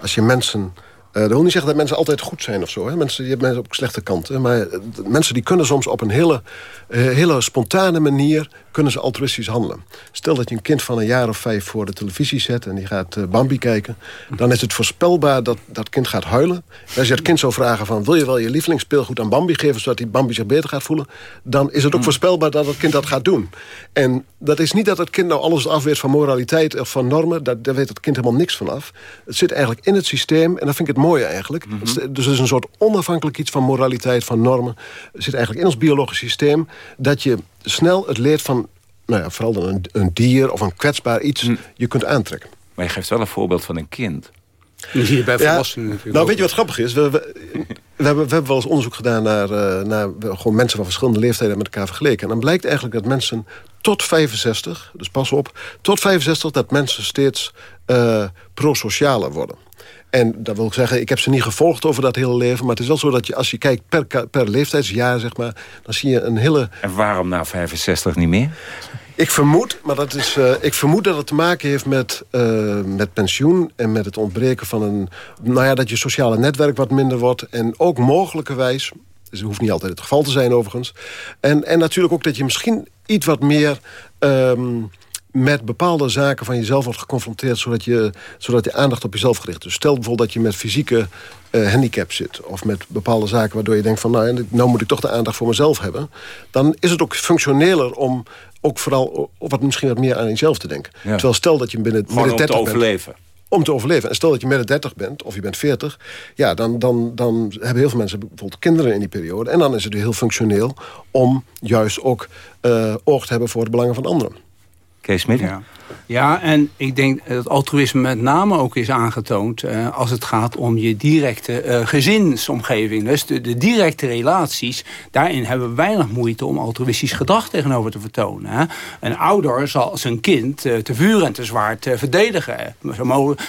als je mensen dat wil niet zeggen dat mensen altijd goed zijn of zo. Hè? Mensen, je hebt mensen op slechte kanten. Maar eh, mensen die kunnen soms op een hele, hele spontane manier... kunnen ze altruïstisch handelen. Stel dat je een kind van een jaar of vijf voor de televisie zet... en die gaat uh, Bambi kijken. Dan is het voorspelbaar dat dat kind gaat huilen. En als je het kind zou vragen van... wil je wel je lievelingsspeelgoed aan Bambi geven... zodat die Bambi zich beter gaat voelen... dan is het ook hmm. voorspelbaar dat het kind dat gaat doen. En dat is niet dat het kind nou alles afweert van moraliteit of van normen. Daar, daar weet het kind helemaal niks van af. Het zit eigenlijk in het systeem en dat vind ik het mooie eigenlijk. Mhm. Dus het is een soort onafhankelijk iets van moraliteit, van normen. Het zit eigenlijk in ons biologisch systeem... dat je snel het leert van, nou ja, vooral dan een, een dier of een kwetsbaar iets... Mhm. je kunt aantrekken. Maar je geeft wel een voorbeeld van een kind. Je ziet het bij volwassenen Nou, weet je wat grappig is? We, we, we, hebben, we hebben wel eens onderzoek gedaan naar, uh, naar gewoon mensen van verschillende leeftijden met elkaar vergeleken. En dan blijkt eigenlijk dat mensen tot 65, dus pas op, tot 65 dat mensen steeds uh, prosocialer worden. En dat wil ik zeggen, ik heb ze niet gevolgd over dat hele leven... maar het is wel zo dat je, als je kijkt per, per leeftijdsjaar, zeg maar... dan zie je een hele... En waarom na 65 niet meer? Ik vermoed, maar dat is, uh, ik vermoed dat het te maken heeft met, uh, met pensioen... en met het ontbreken van een... nou ja, dat je sociale netwerk wat minder wordt... en ook mogelijkerwijs... Dus dat hoeft niet altijd het geval te zijn overigens. En, en natuurlijk ook dat je misschien iets wat meer... Um, met bepaalde zaken van jezelf wordt geconfronteerd... zodat je, zodat je aandacht op jezelf gericht is. Dus stel bijvoorbeeld dat je met fysieke uh, handicap zit... of met bepaalde zaken waardoor je denkt van... nou, nou moet ik toch de aandacht voor mezelf hebben... dan is het ook functioneler om ook vooral wat misschien wat meer aan jezelf te denken. Terwijl stel dat je binnen, binnen 30 om te overleven. Bent, om te overleven. En stel dat je midden 30 bent, of je bent 40... ja, dan, dan, dan hebben heel veel mensen bijvoorbeeld kinderen in die periode. En dan is het heel functioneel om juist ook uh, oog te hebben voor de belangen van anderen. Kees Midden. Ja. ja, en ik denk dat altruïsme met name ook is aangetoond... Uh, als het gaat om je directe uh, gezinsomgeving. Dus de, de, directe relaties, daarin hebben we weinig moeite... om altruïstisch gedrag tegenover te vertonen. Hè. Een ouder zal zijn kind uh, te vuur en te zwaard verdedigen.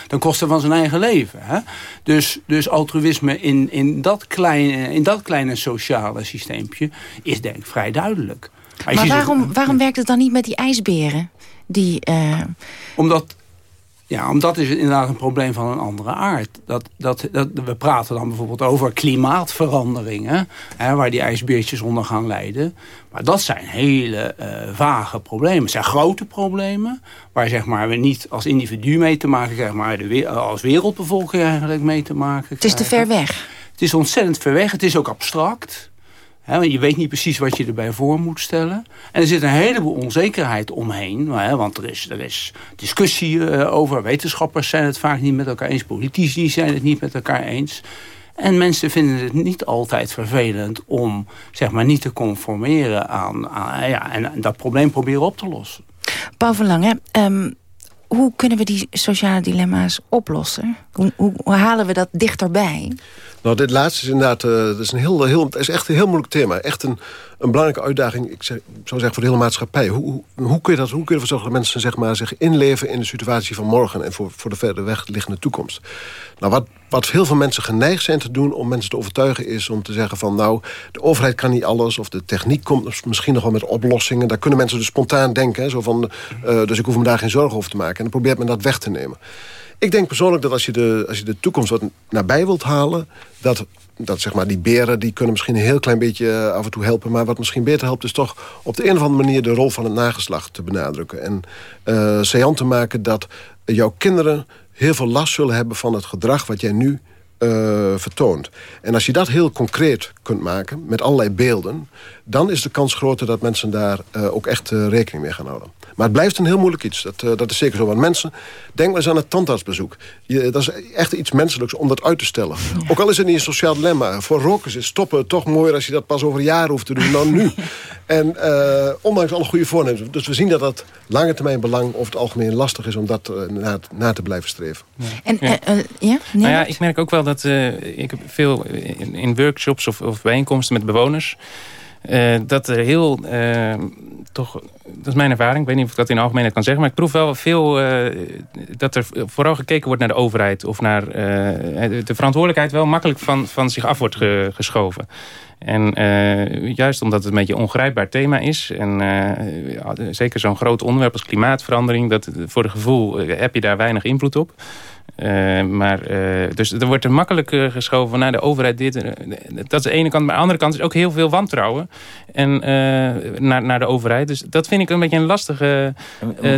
ten koste van zijn eigen leven. Hè. Dus, dus altruïsme in, in, dat kleine, in dat kleine sociale systeempje... is denk ik vrij duidelijk. Maar waarom, waarom werkt het dan niet met die ijsberen? Die, uh... Omdat, ja, omdat is inderdaad een probleem van een andere aard. Dat, dat, dat, we praten dan bijvoorbeeld over klimaatveranderingen... Hè, waar die ijsbeertjes onder gaan lijden. Maar dat zijn hele uh, vage problemen. Het zijn grote problemen... waar zeg maar, we niet als individu mee te maken krijgen... maar de, als wereldbevolking eigenlijk mee te maken krijgen. Het is te ver weg. Het is ontzettend ver weg. Het is ook abstract je weet niet precies wat je erbij voor moet stellen. En er zit een heleboel onzekerheid omheen. want er is, er is discussie eh, over. Wetenschappers zijn het vaak niet met elkaar eens. Politici zijn het niet met elkaar eens. En mensen vinden het niet altijd vervelend om zeg maar, niet te conformeren aan... aan ja, en, dat probleem proberen op te lossen. Paul van um, hoe kunnen we die sociale dilemma's oplossen? Hoe, hoe, halen we dat dichterbij? Nou, dit laatste is inderdaad uh, dat is een heel, heel, is echt een heel moeilijk thema. Echt een, een belangrijke uitdaging, ik zou zeggen, voor de hele maatschappij. Hoe, hoe, kun je dat, hoe kun je ervoor zorgen dat mensen zeg maar, zich inleven in de situatie van morgen... en voor, voor de verder weg liggende toekomst? Nou, wat, wat heel veel mensen geneigd zijn te doen om mensen te overtuigen... is om te zeggen van, nou, de overheid kan niet alles... of de techniek komt misschien nog wel met oplossingen. Daar kunnen mensen dus spontaan denken. Zo van, uh, dus ik hoef me daar geen zorgen over te maken. En dan probeert men dat weg te nemen. Ik denk persoonlijk dat als je de, als je de toekomst wat nabij wilt halen... dat, dat zeg maar, die beren die kunnen misschien een heel klein beetje eh, af en toe helpen... maar wat misschien beter helpt is toch op de een of andere manier... de rol van het nageslacht te benadrukken. En uh, te maken dat jouw kinderen heel veel last zullen hebben... van het gedrag wat jij nu uh, vertoont. En als je dat heel concreet kunt maken, met allerlei beelden... dan is de kans groter dat mensen daar uh, ook echt uh, rekening mee gaan houden. Maar het blijft een heel moeilijk iets. Dat, uh, dat is zeker zo. Want mensen, denk maar eens aan het tandartsbezoek. Je, dat is echt iets menselijks om dat uit te stellen. Ook al is het niet een sociaal dilemma. Voor rokers is stoppen toch mooier als je dat pas over jaren hoeft te doen dan nu. En uh, ondanks alle goede voornemens. Dus we zien dat dat lange termijn belang over het algemeen lastig is... om dat uh, na, na, te blijven streven. En, ja. Uh, ja? Nou ja, ik merk ook wel dat ik heb veel in, in workshops of, of bijeenkomsten met bewoners... Uh, dat er heel, uh, toch, dat is mijn ervaring, ik weet niet of ik dat in de algemeenheid kan zeggen, maar ik proef wel veel uh, dat er vooral gekeken wordt naar de overheid of naar de verantwoordelijkheid wel makkelijk van, van zich af wordt ge, geschoven. En juist omdat het een beetje een ongrijpbaar thema is. En zeker zo'n groot onderwerp als klimaatverandering. Dat, voor het gevoel heb je daar weinig invloed op. Uh, maar, uh, dus er wordt er makkelijk uh, geschoven naar de overheid dit. dat is de ene kant. Maar aan de andere kant is ook heel veel wantrouwen en, naar, naar de overheid. Dus dat vind ik een beetje een lastige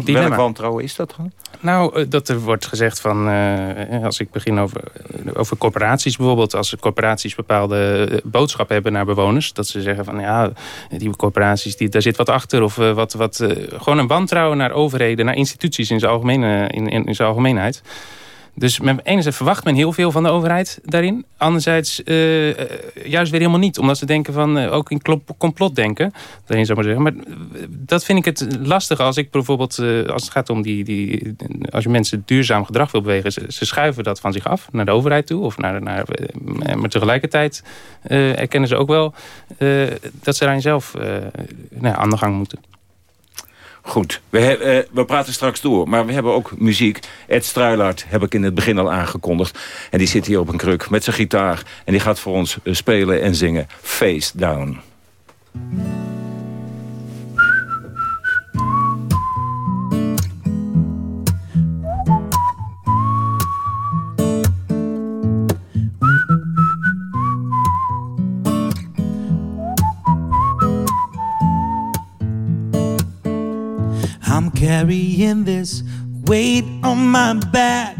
dilemma. Welk wantrouwen is dat dan? Nou, dat er wordt gezegd van... als ik begin over, over corporaties bijvoorbeeld. Als corporaties bepaalde boodschap hebben naar bewoners. Dat ze zeggen van ja, die corporaties, die, daar zit wat achter. Of wat, wat, gewoon een wantrouwen naar overheden, naar instituties in zijn, algemene, in, in, in zijn algemeenheid. Dus men, enerzijds verwacht men heel veel van de overheid daarin. Anderzijds uh, juist weer helemaal niet. Omdat ze denken van, uh, ook in complot denken. Daarin zou maar zeggen. Maar dat vind ik het lastig als ik bijvoorbeeld... als het gaat om die, die... Als je mensen duurzaam gedrag wil bewegen... Ze, ze schuiven dat van zich af naar de overheid toe. Of naar, naar, maar tegelijkertijd erkennen ze ook wel... dat ze daarin zelf nou, aan de gang moeten. Goed, we, uh, we praten straks door, maar we hebben ook muziek. Ed Struilaert heb ik in het begin al aangekondigd. En die zit hier op een kruk met zijn gitaar. En die gaat voor ons uh, spelen en zingen Face Down. This weight on my back.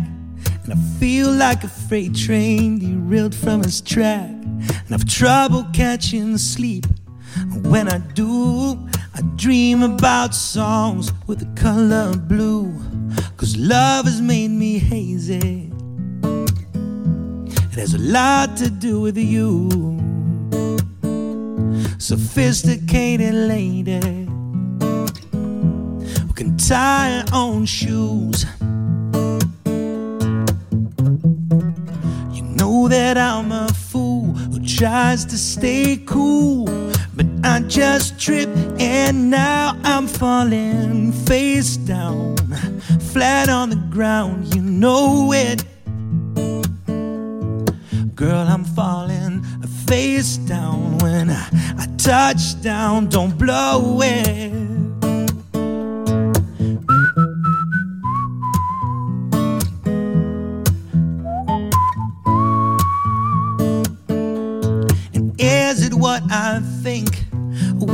And I feel like a freight train derailed from its track. And I've trouble catching sleep. When I do, I dream about songs with the color blue. Cause love has made me hazy. It has a lot to do with you. Sophisticated lady can tie her own shoes. You know that I'm a fool who tries to stay cool, but I just trip and now I'm falling face down, flat on the ground. You know it. Girl, I'm falling face down when I, I touch down. Don't blow it.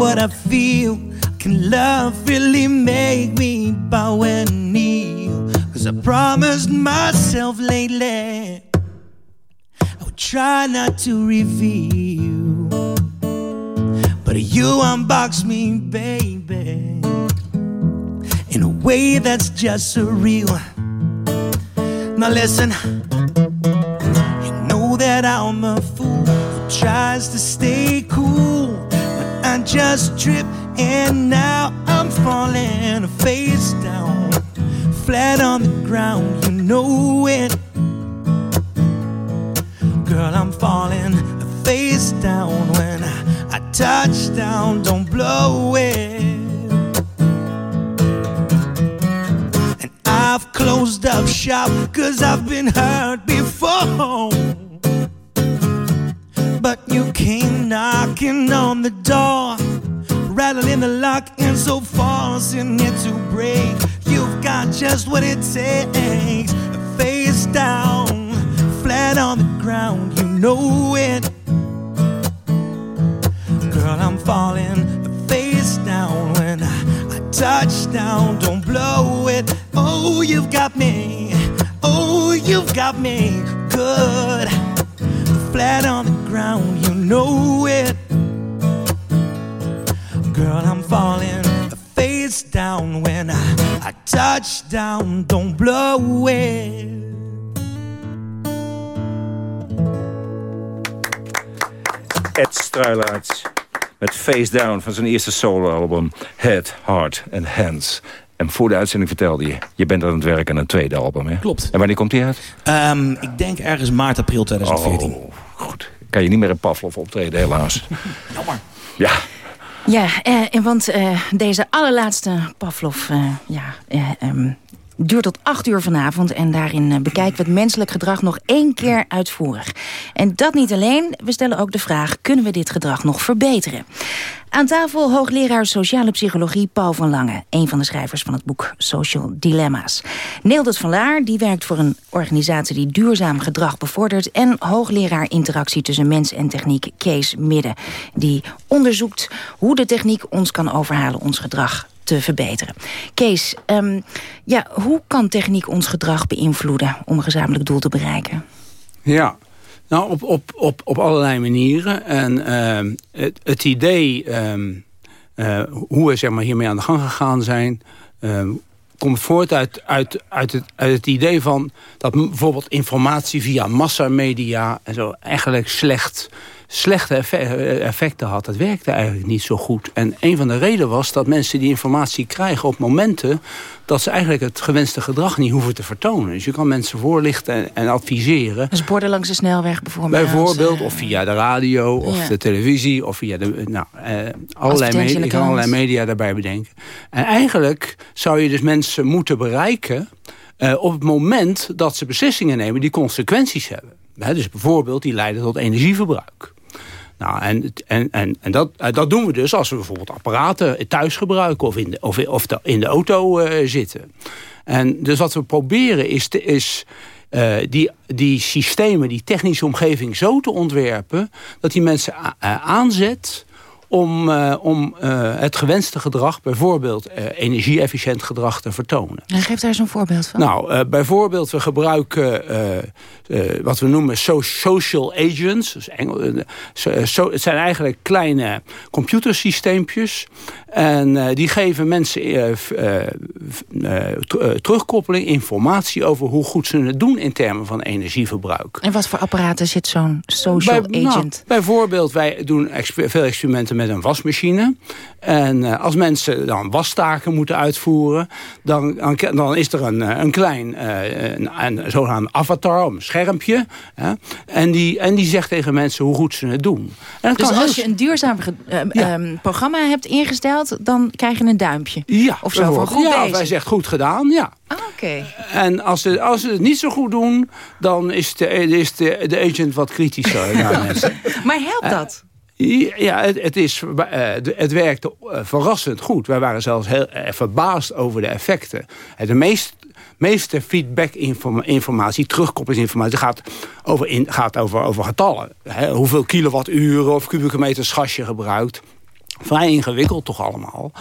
What I feel. Can love really make me bow and kneel? Cause I promised myself lately I would try not to reveal. But you unbox me, baby, in a way that's just surreal. Now listen, you know that I'm a fool who tries to stay cool, just trip and now I'm falling face down, flat on the ground. You know it, girl. I'm falling face down when I, I touch down. Don't blow it. And I've closed up shop cause I've been hurt before rattling the lock, and so forcing it to break. You've got just what it takes, face down, flat on the ground. You know it, girl. I'm falling face down when I touch down. Don't blow it. Oh, you've got me. Oh, you've got me good flat on the ground, you know it. Girl, I'm falling face down when I, I touch down, don't blow it. Ed Struilaerts met Face Down van zijn eerste soloalbum Head, Heart and Hands. En voor de uitzending vertelde je, je bent aan het werken aan een tweede album, hè? Klopt. En wanneer komt die uit? Ehm, ik denk ergens maart, april 2014. Oh, goed. Kan je niet meer in Pavlov optreden, helaas. Jammer. Ja, Ja, eh, en want eh, deze allerlaatste Pavlov eh, ja, eh, ehm, duurt tot acht uur vanavond. En daarin eh, bekijken we het menselijk gedrag nog één keer uitvoerig. En dat niet alleen, we stellen ook de vraag... kunnen we dit gedrag nog verbeteren? Aan tafel hoogleraar sociale psychologie Paul van Lange... een van de schrijvers van het boek Social Dilemma's. Neeldert van Laar die werkt voor een organisatie... die duurzaam gedrag bevordert... en hoogleraar interactie tussen mens en techniek Kees Midden... die onderzoekt hoe de techniek ons kan overhalen ons gedrag te verbeteren. Kees, ehm, ja, hoe kan techniek ons gedrag beïnvloeden... om een gezamenlijk doel te bereiken? Ja, nou op, op, op, op allerlei manieren. En ehm, het, het idee ehm, eh, hoe we zeg maar, hiermee aan de gang gegaan zijn... komt voort uit, uit, uit, het, uit het idee van dat bijvoorbeeld informatie via massamedia... en zo eigenlijk slecht, slechte eh, effecten had. Dat werkte eigenlijk niet zo goed. En een van de redenen was dat mensen die informatie krijgen op momenten... dat ze eigenlijk het gewenste gedrag niet hoeven te vertonen. Dus je kan mensen voorlichten en, en adviseren... Dus borden langs de snelweg bijvoorbeeld. Bijvoorbeeld, eh, of via de radio, of ja. de televisie, of via de. Nou, eh, allerlei, media, je kan allerlei media daarbij bedenken. En eigenlijk zou je dus mensen moeten bereiken. eh, op het moment dat ze beslissingen nemen die consequenties hebben. Dus bijvoorbeeld die leiden tot energieverbruik. Nou, en, en, en, en dat, eh, dat doen we dus als we bijvoorbeeld apparaten thuis gebruiken of in de, of, of in de auto eh, zitten. En dus wat we proberen is, te, is eh, die, die systemen, die technische omgeving zo te ontwerpen... dat die mensen aanzet om, eh, om eh, het gewenste gedrag... bijvoorbeeld eh, energie-efficiënt gedrag te vertonen. Geef daar eens een voorbeeld van. Nou, bijvoorbeeld, we gebruiken wat we noemen so- social agents. Dus Engel, so- so- het zijn eigenlijk kleine computersysteempjes. En eh, die geven mensen eh, eh, terugkoppeling, informatie over hoe goed ze het doen in termen van energieverbruik. En wat voor apparaten zit zo'n social Bij- nou, agent? bijvoorbeeld, wij doen exper- veel experimenten met een wasmachine. En als mensen dan wastaken moeten uitvoeren... dan, dan, dan is er een, een klein een, een zogenaamd avatar, een schermpje. Hè, en, die, en die zegt tegen mensen hoe goed ze het doen. En dat Dus kan als je een duurzaam eh, ehm, programma hebt ingesteld... dan krijg je een duimpje. Ja, of zo, voor bijvoorbeeld. goed ja, bezig. wij zegt goed gedaan, ja. Ah, Oké. En als ze, als ze het niet zo goed doen, dan is de, is de, de agent wat kritischer naar mensen. Maar helpt dat? Ja, het, het, is, eh, het werkte eh, verrassend goed. Wij waren zelfs heel eh, verbaasd over de effecten. Eh, De meest, meeste feedback-informatie, terugkoppelingsinformatie... gaat over, in, gaat over, over getallen. Hoeveel kilowatturen of kubieke meters gas je gebruikt. Vrij ingewikkeld toch allemaal.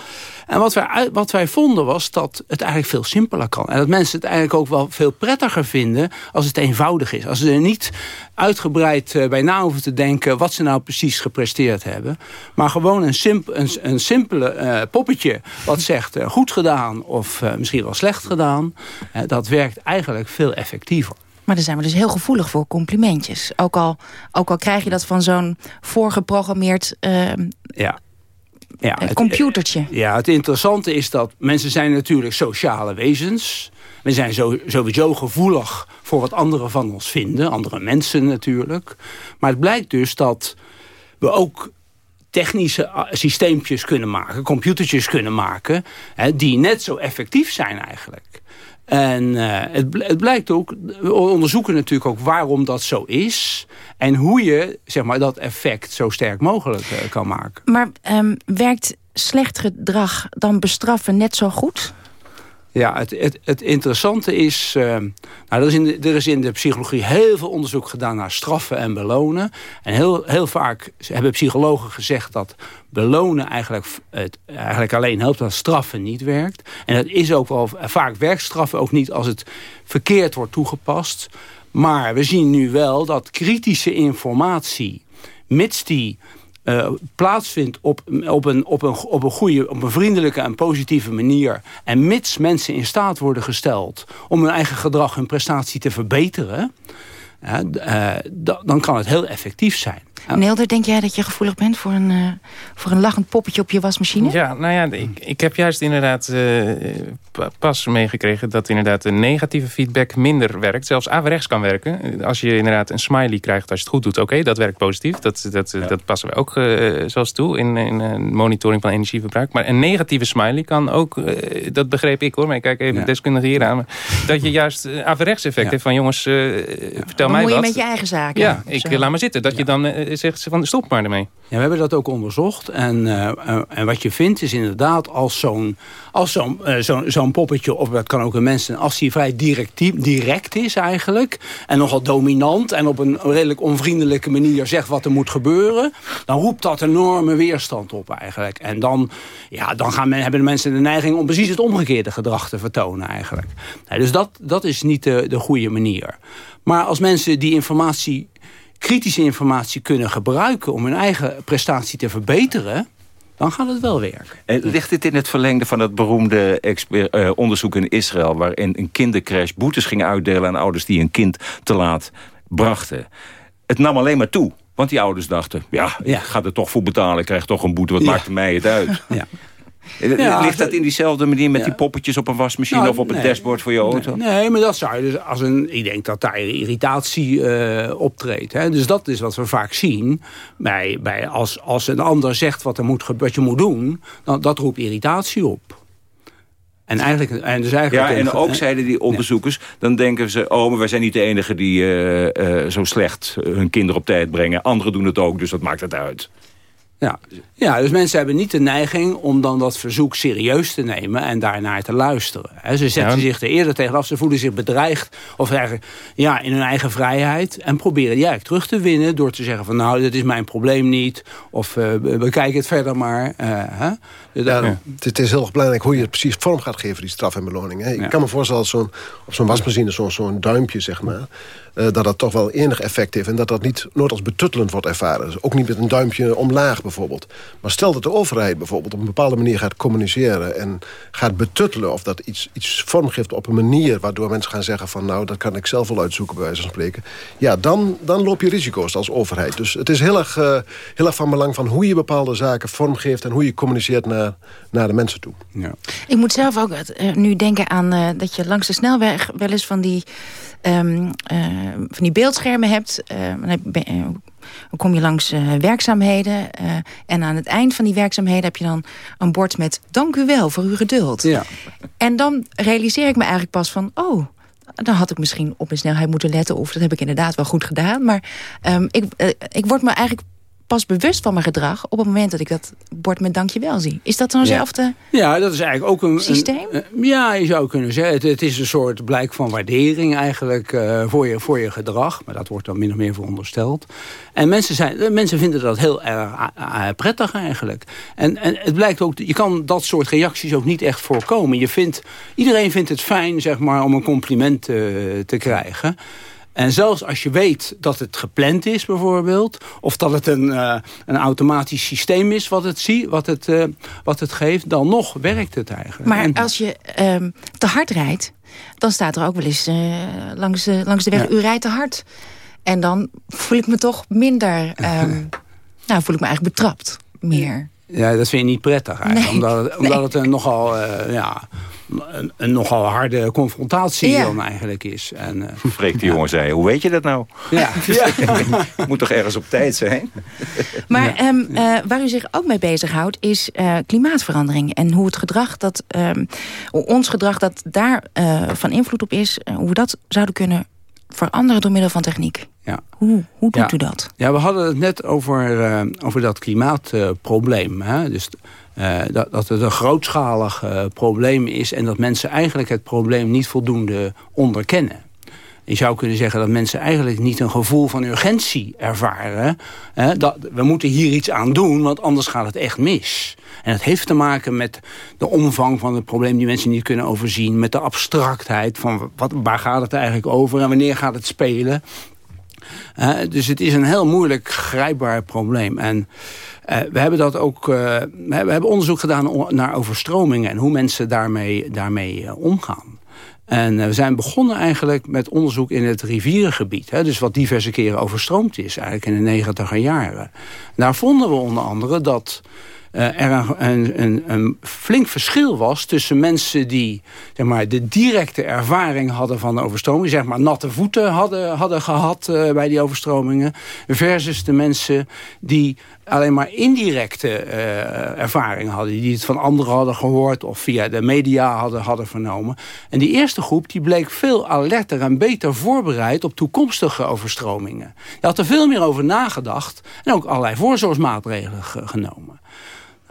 En wat wij, uit- wat wij vonden was dat het eigenlijk veel simpeler kan. En dat mensen het eigenlijk ook wel veel prettiger vinden als het eenvoudig is. Als ze er niet uitgebreid eh, bij na hoeven te denken wat ze nou precies gepresteerd hebben. Maar gewoon een, simp een, een simpele eh, poppetje wat zegt eh, goed gedaan of misschien wel slecht gedaan. Dat werkt eigenlijk veel effectiever. Maar dan zijn we dus heel gevoelig voor complimentjes. Ook al, ook al krijg je dat van zo'n voorgeprogrammeerd ehm, Ja. Ja, eh, het- computertje. Ja, het interessante is dat mensen zijn natuurlijk sociale wezens. We zijn zo, sowieso gevoelig voor wat anderen van ons vinden. Andere mensen natuurlijk. Maar het blijkt dus dat we ook technische ah, systeempjes kunnen maken. Computertjes kunnen maken. Hè, die net zo effectief zijn eigenlijk. En eh, het, het blijkt ook, we onderzoeken natuurlijk ook waarom dat zo is. En hoe je zeg maar, dat effect zo sterk mogelijk eh, kan maken. Maar ehm, werkt slecht gedrag dan bestraffen net zo goed? Ja, het, het, het interessante is... eh, nou, er, is in de, er is in de psychologie heel veel onderzoek gedaan naar straffen en belonen. En heel, heel vaak hebben psychologen gezegd dat belonen eigenlijk, het, eigenlijk alleen helpt... dat straffen niet werkt. En dat is ook wel... Vaak werkt straffen ook niet als het verkeerd wordt toegepast. Maar we zien nu wel dat kritische informatie... mits die eh, plaatsvindt op, op, een, op, een, op, een goede, op een vriendelijke en positieve manier... en mits mensen in staat worden gesteld om hun eigen gedrag, hun prestatie te verbeteren... eh, da- dan kan het heel effectief zijn. Neelder, denk jij dat je gevoelig bent voor een, uh, voor een lachend poppetje op je wasmachine? Ja, nou ja, ik, ik heb juist inderdaad uh, pas meegekregen... dat inderdaad de negatieve feedback minder werkt. Zelfs averechts kan werken. Als je inderdaad een smiley krijgt als je het goed doet... oké, dat werkt positief. Dat, dat, dat passen we ook uh, zelfs toe in, in monitoring van energieverbruik. Maar een negatieve smiley kan ook... dat begreep ik hoor, maar ik kijk even ja. deskundige hier aan... dat je juist averechts effect ja. heeft van... jongens, vertel mij wat. Moet je met je eigen zaken. Ja, ik laat maar zitten. Dat je dan zegt ze van stop maar ermee. Ja, we hebben dat ook onderzocht. En, uh, en wat je vindt is inderdaad als zo'n zo'n zo'n poppetje, of dat kan ook een mens als die vrij directief, direct is eigenlijk. En nogal dominant en op een redelijk onvriendelijke manier zegt wat er moet gebeuren. Dan roept dat enorme weerstand op eigenlijk. En dan, ja, dan gaan men, hebben de mensen de neiging om precies het omgekeerde gedrag te vertonen eigenlijk. Dus dat, dat is niet de, de goede manier. Maar als mensen die informatie kritische informatie kunnen gebruiken... om hun eigen prestatie te verbeteren dan gaat het wel werken. En ligt dit in het verlengde van het beroemde uh, onderzoek in Israël... waarin een kindercrash boetes ging uitdelen aan ouders... die een kind te laat brachten? Het nam alleen maar toe. Want die ouders dachten, ja, ik ga er toch voor betalen. Ik krijg toch een boete, wat ja. maakt mij het uit? Ja. Ja, Ligt dat in diezelfde manier met die poppetjes op een wasmachine... Nou, of op het dashboard voor je auto? Nee, nee, maar dat zou je dus als een... Ik denk dat daar irritatie uh, optreedt. Hè? Dus dat is wat we vaak zien. Bij, bij als, als een ander zegt wat, er moet, wat je moet doen... dan dat roept irritatie op. En, eigenlijk, en, dus eigenlijk ja, en ook zeiden die onderzoekers... dan denken ze, oh, maar wij zijn niet de enigen die uh, uh, zo slecht hun kinderen op tijd brengen. Anderen doen het ook, dus dat maakt het uit. Ja. ja, dus mensen hebben niet de neiging om dan dat verzoek serieus te nemen en daarnaar te luisteren. ze zetten zich er eerder tegenaf, ze voelen zich bedreigd of eigenlijk ja, in hun eigen vrijheid en proberen die eigenlijk terug te winnen door te zeggen van nou, dit is mijn probleem niet of uh, bekijk het verder maar. Uh, hè? Dus ja, Het is heel erg belangrijk hoe je het precies vorm gaat geven, die straf en beloning. Hè. Ik kan me voorstellen, zo'n op zo'n wasmachine, zo'n zo'n duimpje zeg maar... Uh, dat dat toch wel enig effect heeft... en dat dat niet nooit als betuttelend wordt ervaren. Dus ook niet met een duimpje omlaag bijvoorbeeld. Maar stel dat de overheid bijvoorbeeld op een bepaalde manier gaat communiceren... en gaat betuttelen of dat iets, iets vorm geeft op een manier... waardoor mensen gaan zeggen van nou, dat kan ik zelf wel uitzoeken bij wijze van spreken. Ja, dan, dan loop je risico's als overheid. Dus het is heel erg, uh, heel erg van belang van hoe je bepaalde zaken vormgeeft... en hoe je communiceert naar, naar de mensen toe. Ja. Ik moet zelf ook uh, nu denken aan uh, dat je langs de snelweg wel eens van die um, uh, van die beeldschermen hebt. Uh, dan, kom je langs uh, werkzaamheden. en aan het eind van die werkzaamheden heb je dan een bord met... dank u wel voor uw geduld. Ja. En dan realiseer ik me eigenlijk pas van... oh, dan had ik misschien op mijn snelheid moeten letten... of dat heb ik inderdaad wel goed gedaan. Maar um, ik, ik word me eigenlijk pas bewust van mijn gedrag... op het moment dat ik dat bord met dankjewel zie. Is dat zo'nzelfde ja. ja, dat is eigenlijk ook een... Systeem? Een, ja, je zou kunnen zeggen. Het, is een soort blijk van waardering eigenlijk uh, voor, je, voor je gedrag. Maar dat wordt dan min of meer verondersteld. En mensen, zijn, mensen vinden dat heel erg prettig eigenlijk. En, en het blijkt ook, je kan dat soort reacties ook niet echt voorkomen. Je vindt, iedereen vindt het fijn zeg maar, om een compliment te krijgen... En zelfs als je weet dat het gepland is bijvoorbeeld... of dat het een, uh, een automatisch systeem is wat het, zie, wat, het, uh, wat het geeft... dan nog werkt het eigenlijk. Maar als je um, te hard rijdt... dan staat er ook wel eens uh, langs, de, langs de weg... Ja. u rijdt te hard. En dan voel ik me toch minder... Um, nou, voel ik me eigenlijk betrapt meer. Ja, dat vind je niet prettig eigenlijk. Nee, omdat, het, omdat het nogal... ja, een, een, nogal harde confrontatie ja. dan eigenlijk is. En, uh, Freek de jongen zei, hoe weet je dat nou? Ja. ja. Moet toch ergens op tijd zijn? Maar ja. um, uh, waar u zich ook mee bezighoudt is uh, klimaatverandering. En hoe het gedrag dat, um, ons gedrag dat daar van invloed op is... hoe we dat zouden kunnen veranderen door middel van techniek. Ja. Hoe, hoe doet ja. u dat? Ja, we hadden het net over, uh, over dat klimaatprobleem. Uh, dus uh, dat, dat het een grootschalig probleem is... en dat mensen eigenlijk het probleem niet voldoende onderkennen. Je zou kunnen zeggen dat mensen eigenlijk niet een gevoel van urgentie ervaren. Dat, we moeten hier iets aan doen, want anders gaat het echt mis. En dat heeft te maken met de omvang van het probleem die mensen niet kunnen overzien. Met de abstractheid van wat, waar gaat het eigenlijk over en wanneer gaat het spelen. Uh, dus het is een heel moeilijk grijpbaar probleem. En uh, we hebben dat ook. Uh, we hebben onderzoek gedaan naar overstromingen en hoe mensen daarmee, daarmee omgaan. En we zijn begonnen eigenlijk met onderzoek in het rivierengebied. Hè, dus wat diverse keren overstroomd is eigenlijk in de negentiger jaren. Daar vonden we onder andere dat er een, een, een, flink verschil was tussen mensen die zeg maar, de directe ervaring hadden van de overstroming, zeg maar natte voeten hadden, hadden gehad uh, bij die overstromingen, versus de mensen die alleen maar indirecte uh, ervaring hadden, die het van anderen hadden gehoord of via de media hadden, hadden vernomen. En die eerste groep die bleek veel alerter en beter voorbereid op toekomstige overstromingen. Die had er veel meer over nagedacht en ook allerlei voorzorgsmaatregelen genomen.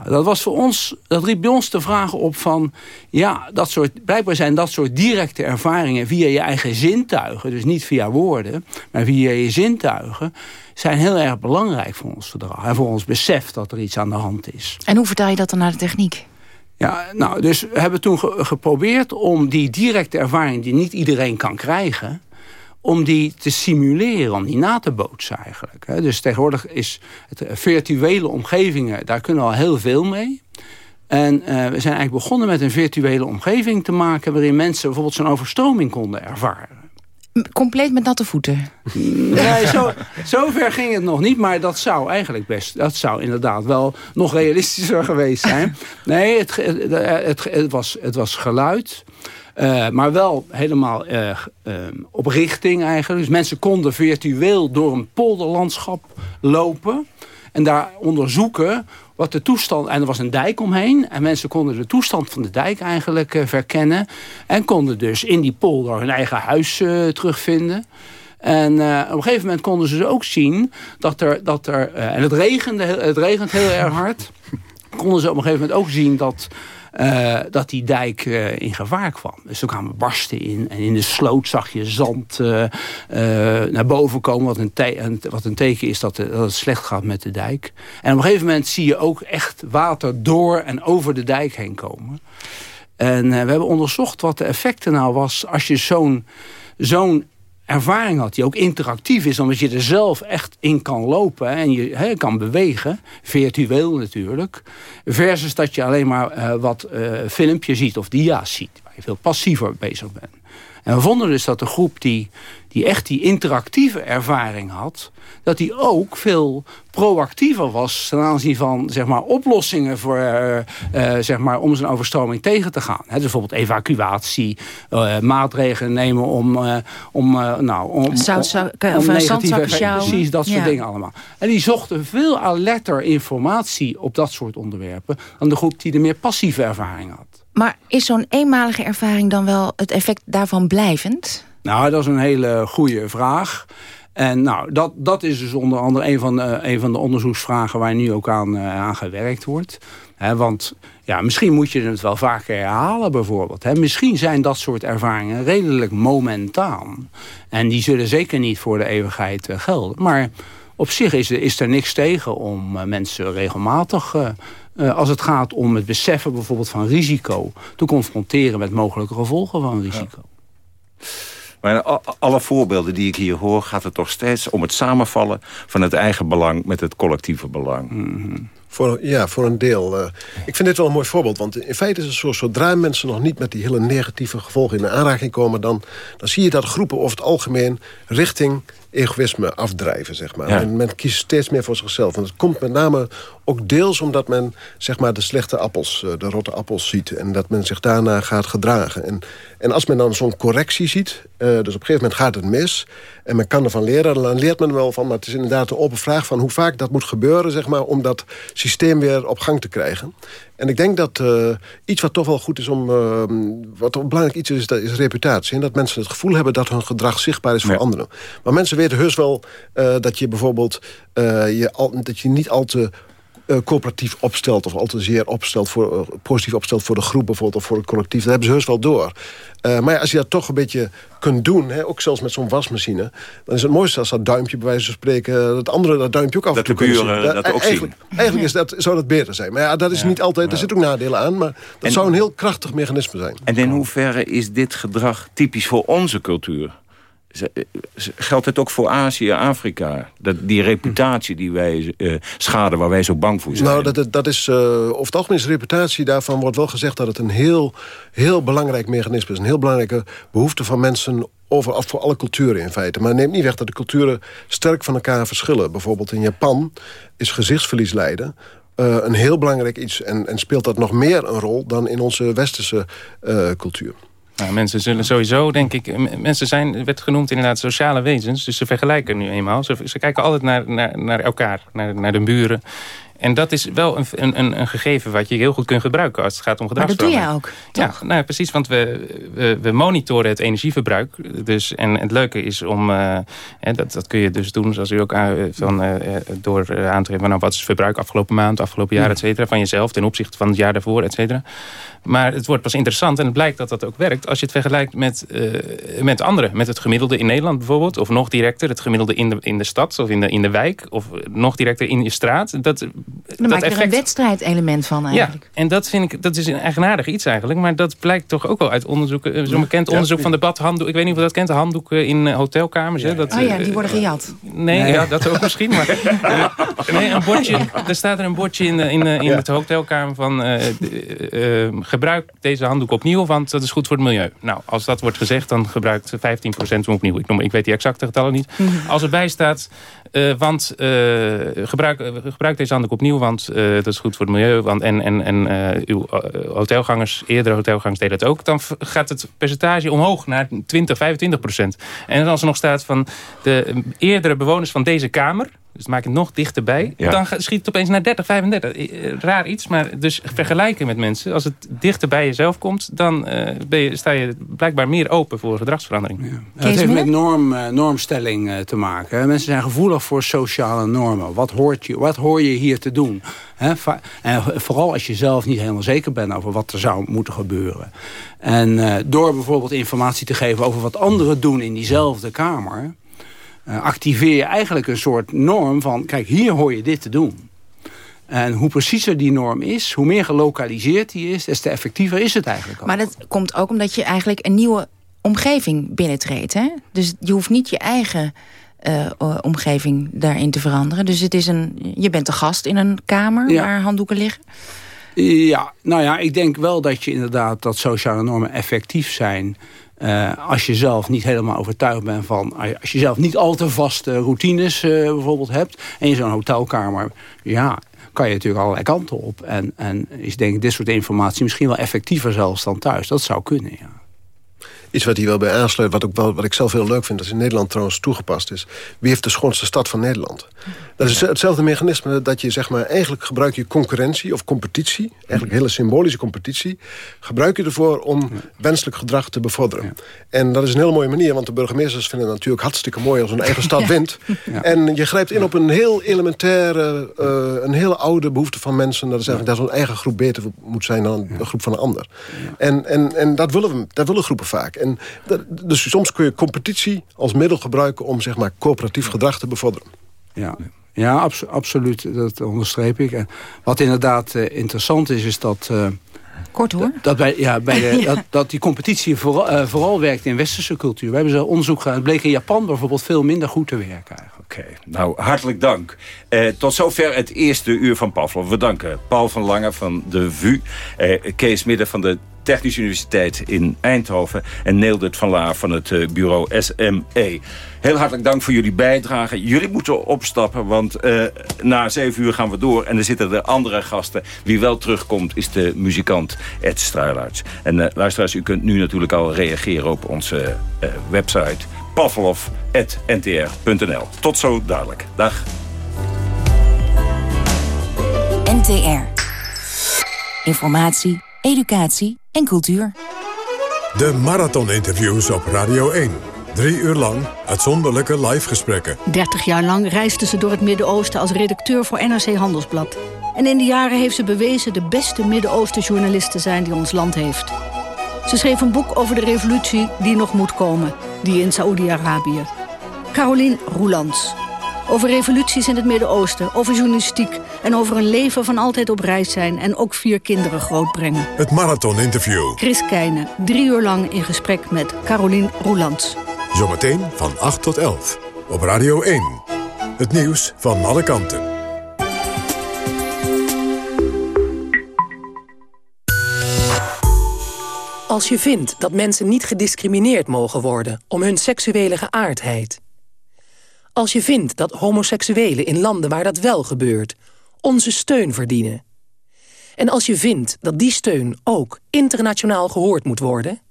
Dat was voor ons, dat riep bij ons de vraag op van, ja, dat soort, blijkbaar zijn dat soort directe ervaringen via je eigen zintuigen, dus niet via woorden, maar via je zintuigen, zijn heel erg belangrijk voor ons verdrag en voor ons besef dat er iets aan de hand is. En hoe vertaal je dat dan naar de techniek? Ja, nou, dus we hebben toen geprobeerd om die directe ervaring die niet iedereen kan krijgen om die te simuleren, om die na te bootsen eigenlijk. Dus tegenwoordig is het eh, virtuele omgevingen, daar kunnen we al heel veel mee. En uh, we zijn eigenlijk begonnen met een virtuele omgeving te maken... waarin mensen bijvoorbeeld zo'n overstroming konden ervaren. Compleet met natte voeten? Nee, zo, zover ging het nog niet. Maar dat zou eigenlijk best... dat zou inderdaad wel nog realistischer geweest zijn. Nee, het, het, het, was, het was geluid... Uh, maar wel helemaal uh, op richting eigenlijk. Dus mensen konden virtueel door een polderlandschap lopen. En daar onderzoeken wat de toestand... En er was een dijk omheen. En mensen konden de toestand van de dijk eigenlijk verkennen. En konden dus in die polder hun eigen huis terugvinden. En op een gegeven moment konden ze ook zien dat er... Dat er en het, regende, het regent heel erg hard. Konden ze op een gegeven moment ook zien dat uh, dat die dijk uh, in gevaar kwam. Dus er kwamen barsten in. En in de sloot zag je zand uh, naar boven komen. Wat een, wat een teken is dat, dat, het slecht gaat met de dijk. En op een gegeven moment zie je ook echt water door en over de dijk heen komen. En we hebben onderzocht wat de effecten nou was... als je zo'n zo'n ervaring had die ook interactief is... omdat je er zelf echt in kan lopen en je kan bewegen. Virtueel natuurlijk. Versus dat je alleen maar uh, wat uh, filmpjes ziet of dia's ziet. Waar je veel passiever bezig bent. En we vonden dus dat de groep die, die echt die interactieve ervaring had... dat die ook veel proactiever was ten aanzien van zeg maar, oplossingen voor, uh, uh, zeg maar, om zijn overstroming tegen te gaan. He, dus bijvoorbeeld evacuatie, uh, maatregelen nemen om, om, nou, om, Zout, om, om Precies, dat soort ja. dingen allemaal. En die zochten veel alerter informatie op dat soort onderwerpen... dan de groep die de meer passieve ervaring had. Maar is zo'n eenmalige ervaring dan wel het effect daarvan blijvend? Nou, dat is een hele goede vraag. En nou, dat, dat is dus onder andere een van, de, een van de onderzoeksvragen... waar nu ook aan, uh, aan gewerkt wordt. Want ja, misschien moet je het wel vaker herhalen bijvoorbeeld. He, misschien zijn dat soort ervaringen redelijk momentaan. En die zullen zeker niet voor de eeuwigheid uh, gelden. Maar op zich is, is er niks tegen om mensen regelmatig... Uh, als het gaat om het beseffen bijvoorbeeld van risico... te confronteren met mogelijke gevolgen van risico. Ja. Maar alle voorbeelden die ik hier hoor... gaat het toch steeds om het samenvallen van het eigen belang... met het collectieve belang. Mm -hmm. Voor, ja, voor een deel. Uh, ik vind dit wel een mooi voorbeeld. Want in feite is het zo, zodra mensen nog niet met die hele negatieve gevolgen in aanraking komen... dan, dan zie je dat groepen over het algemeen richting egoïsme afdrijven, zeg maar. Ja. En men kiest steeds meer voor zichzelf. En het komt met name ook deels omdat men zeg maar, de slechte appels, de rotte appels ziet... en dat men zich daarna gaat gedragen. En, en als men dan zo'n correctie ziet, uh, dus op een gegeven moment gaat het mis... en men kan ervan leren, dan leert men wel van... maar het is inderdaad de open vraag van hoe vaak dat moet gebeuren... Zeg maar, om dat systeem weer op gang te krijgen. En ik denk dat uh, iets wat toch wel goed is om... Uh, wat een belangrijk iets is, dat is reputatie. En dat mensen het gevoel hebben dat hun gedrag zichtbaar is voor ja. anderen. Maar mensen weten heus wel uh, dat je bijvoorbeeld... je al, dat je niet al te uh, coöperatief opstelt... of al te zeer opstelt voor, uh, positief opstelt voor de groep bijvoorbeeld... of voor het collectief, dat hebben ze heus wel door. Uh, maar ja, als je dat toch een beetje kunt doen... Hè, ook zelfs met zo'n wasmachine... dan is het mooiste als dat duimpje bij wijze van spreken... dat andere dat duimpje ook af dat en toe de buren dat, dat ook eigenlijk, zien. Eigenlijk is dat, zou dat beter zijn. Maar ja, dat is ja. niet altijd... Er zitten ook nadelen aan, maar dat en, zou een heel krachtig mechanisme zijn. En in hoeverre is dit gedrag typisch voor onze cultuur? Geldt het ook voor Azië, Afrika? Dat, die reputatie die wij uh, schaden, waar wij zo bang voor zijn. Nou, dat, dat is, uh, over het algemeen is de reputatie daarvan wordt wel gezegd... dat het een heel, heel belangrijk mechanisme is. Een heel belangrijke behoefte van mensen over, voor alle culturen in feite. Maar neemt niet weg dat de culturen sterk van elkaar verschillen. Bijvoorbeeld in Japan is gezichtsverlies lijden... Een heel belangrijk iets. En, en speelt dat nog meer een rol dan in onze westerse cultuur. Nou, mensen zullen sowieso, denk ik... Mensen zijn, werd genoemd inderdaad sociale wezens. Dus ze vergelijken nu eenmaal. Ze, ze kijken altijd naar, naar, naar elkaar, naar, naar de buren. En dat is wel een, een, een gegeven wat je heel goed kunt gebruiken als het gaat om gedragsverandering. Maar dat doe jij ook, toch? Ja, nou, precies, want we, we, we, monitoren het energieverbruik. Dus, en het leuke is om, uh, dat, dat kun je dus doen zoals u ook aan, eh, van, uh, door aan te geven... Nou, wat is het verbruik afgelopen maand, afgelopen jaar, et cetera... van jezelf ten opzichte van het jaar daarvoor, et cetera. Maar het wordt pas interessant en het blijkt dat dat ook werkt... als je het vergelijkt met, uh, met anderen. Met het gemiddelde in Nederland bijvoorbeeld. Of nog directer, het gemiddelde in de, in de stad of in de, in de wijk. Of nog directer in je straat. Dat, Dan dat maak je effect... er een wedstrijdelement van eigenlijk. Ja, en dat vind ik dat is een eigenaardig iets eigenlijk. Maar dat blijkt toch ook wel uit onderzoek. Eh, zo'n bekend onderzoek van de badhanddoek. Ik weet niet of je dat kent, de handdoeken in eh, hotelkamers. Hè, dat, oh ja, die worden gejat. Nee, nee. Ja, dat ook misschien. Maar, nee, een bordje, er staat er een bordje in, in, in het hotelkamer van... gebruik deze handdoek opnieuw, want dat is goed voor het milieu. Nou, als dat wordt gezegd, dan gebruikt 15% hem opnieuw. Ik, noem, ik weet die exacte getallen niet. Mhm. Als erbij staat, uh, want uh, gebruik, gebruik deze handdoek opnieuw, want dat is goed voor het milieu. Want, en en, en uw hotelgangers, eerdere hotelgangers deden het ook. Dan gaat het percentage omhoog naar 20, 25 procent. En als er nog staat van de eerdere bewoners van deze kamer dus maak je het nog dichterbij. Dan schiet het opeens naar 30, 35. Eh, raar iets, maar dus vergelijken met mensen. Als het dichter bij jezelf komt, dan uh, ben je, sta je blijkbaar meer open voor gedragsverandering. Ja. Het heeft met norm, uh, normstelling uh, te maken. Mensen zijn gevoelig voor sociale normen. Wat, hoort je, wat hoor je hier te doen? Hè? En vooral als je zelf niet helemaal zeker bent over wat er zou moeten gebeuren. En door bijvoorbeeld informatie te geven over wat anderen doen in diezelfde kamer activeer je eigenlijk een soort norm van... kijk, hier hoor je dit te doen. En hoe preciezer die norm is, hoe meer gelokaliseerd die is... des te effectiever is het eigenlijk ook. Maar dat komt ook omdat je eigenlijk een nieuwe omgeving binnentreedt. Hè? Dus je hoeft niet je eigen uh, omgeving daarin te veranderen. Dus het is een, je bent de gast in een kamer waar handdoeken liggen. Ja, nou ja, ik denk wel dat je inderdaad... dat sociale normen effectief zijn... Uh, als je zelf niet helemaal overtuigd bent van... als je zelf niet al te vaste routines uh, bijvoorbeeld hebt... en je zo'n hotelkamer... ja, kan je natuurlijk allerlei kanten op. En, en is denk ik dit soort informatie misschien wel effectiever zelfs dan thuis. Dat zou kunnen, ja. Iets wat hier wel bij aansluit, wat, ook wel, wat ik zelf heel leuk vind... dat in Nederland trouwens toegepast is. Wie heeft de schoonste stad van Nederland? Dat is hetzelfde mechanisme dat je zeg maar... eigenlijk gebruik je concurrentie of competitie... eigenlijk hele symbolische competitie... gebruik je ervoor om wenselijk gedrag te bevorderen. En dat is een hele mooie manier... want de burgemeesters vinden het natuurlijk hartstikke mooi... als hun eigen stad wint. En je grijpt in op een heel elementaire... Uh, een hele oude behoefte van mensen... dat is eigenlijk dat zo'n eigen groep beter moet zijn... dan een groep van een ander. En, en, en dat, willen we, dat willen groepen vaak. En dus soms kun je competitie als middel gebruiken... om zeg maar coöperatief gedrag te bevorderen. Ja, ja absoluut. Dat onderstreep ik. En wat inderdaad uh, interessant is, is dat... Uh, Kort hoor. Dat, bij, ja, bij de, dat, dat, die competitie vooral, uh, vooral werkt in westerse cultuur. We hebben zo onderzoek gedaan. Het bleek in Japan bijvoorbeeld veel minder goed te werken eigenlijk. Oké, nou hartelijk dank. Uh, tot zover het eerste uur van Pavlov. We danken Paul van Lange van de VU, uh, Kees Midden van de Technische Universiteit in Eindhoven... en Neeldert van Laar van het uh, bureau SME. Heel hartelijk dank voor jullie bijdrage. Jullie moeten opstappen, want uh, na zeven uur gaan we door... en er zitten er andere gasten. Wie wel terugkomt is de muzikant Ed Struilaerts. En uh, luisteraars, u kunt nu natuurlijk al reageren op onze website... pavlov.ntr.nl. Tot zo dadelijk. Dag. NTR. Informatie, educatie en cultuur. De marathoninterviews op Radio 1. Drie uur lang uitzonderlijke live gesprekken. 30 jaar lang reisde ze door het Midden-Oosten als redacteur voor NRC Handelsblad. En in de jaren heeft ze bewezen de beste Midden-Oosten-journalist te zijn die ons land heeft. Ze schreef een boek over de revolutie die nog moet komen, die in Saoedi-Arabië. Caroline Roelands. Over revoluties in het Midden-Oosten, over journalistiek... en over een leven van altijd op reis zijn en ook vier kinderen grootbrengen. Het Marathon Interview. Chris Keijnen, drie uur lang in gesprek met Caroline Roelands. Zometeen van 8 tot 11. Op Radio 1. Het nieuws van alle kanten. Als je vindt dat mensen niet gediscrimineerd mogen worden om hun seksuele geaardheid. Als je vindt dat homoseksuelen in landen waar dat wel gebeurt onze steun verdienen. En als je vindt dat die steun ook internationaal gehoord moet worden...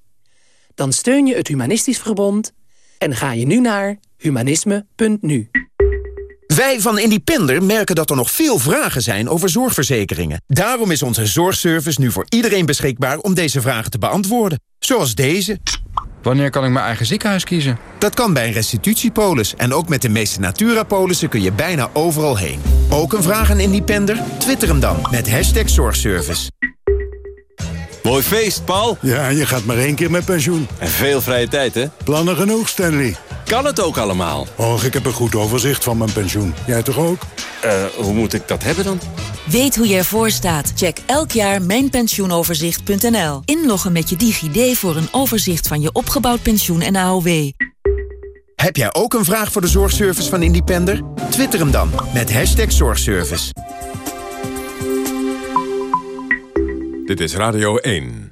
dan steun je het Humanistisch Verbond en ga je nu naar humanisme.nu. Wij van Independer merken dat er nog veel vragen zijn over zorgverzekeringen. Daarom is onze zorgservice nu voor iedereen beschikbaar om deze vragen te beantwoorden. Zoals deze. Wanneer kan ik mijn eigen ziekenhuis kiezen? Dat kan bij een restitutiepolis. En ook met de meeste Natura-polissen kun je bijna overal heen. Ook een vraag aan Independer? Twitter hem dan met hashtag zorgservice. Mooi feest, Paul. Ja, je gaat maar één keer met pensioen. En veel vrije tijd, hè? Plannen genoeg, Stanley. Kan het ook allemaal? Och, ik heb een goed overzicht van mijn pensioen. Jij toch ook? Eh, hoe moet ik dat hebben dan? Weet hoe je ervoor staat? Check elk jaar mijnpensioenoverzicht.nl. Inloggen met je DigiD voor een overzicht van je opgebouwd pensioen en AOW. Heb jij ook een vraag voor de zorgservice van Independer? Twitter hem dan met hashtag zorgservice. Dit is Radio 1.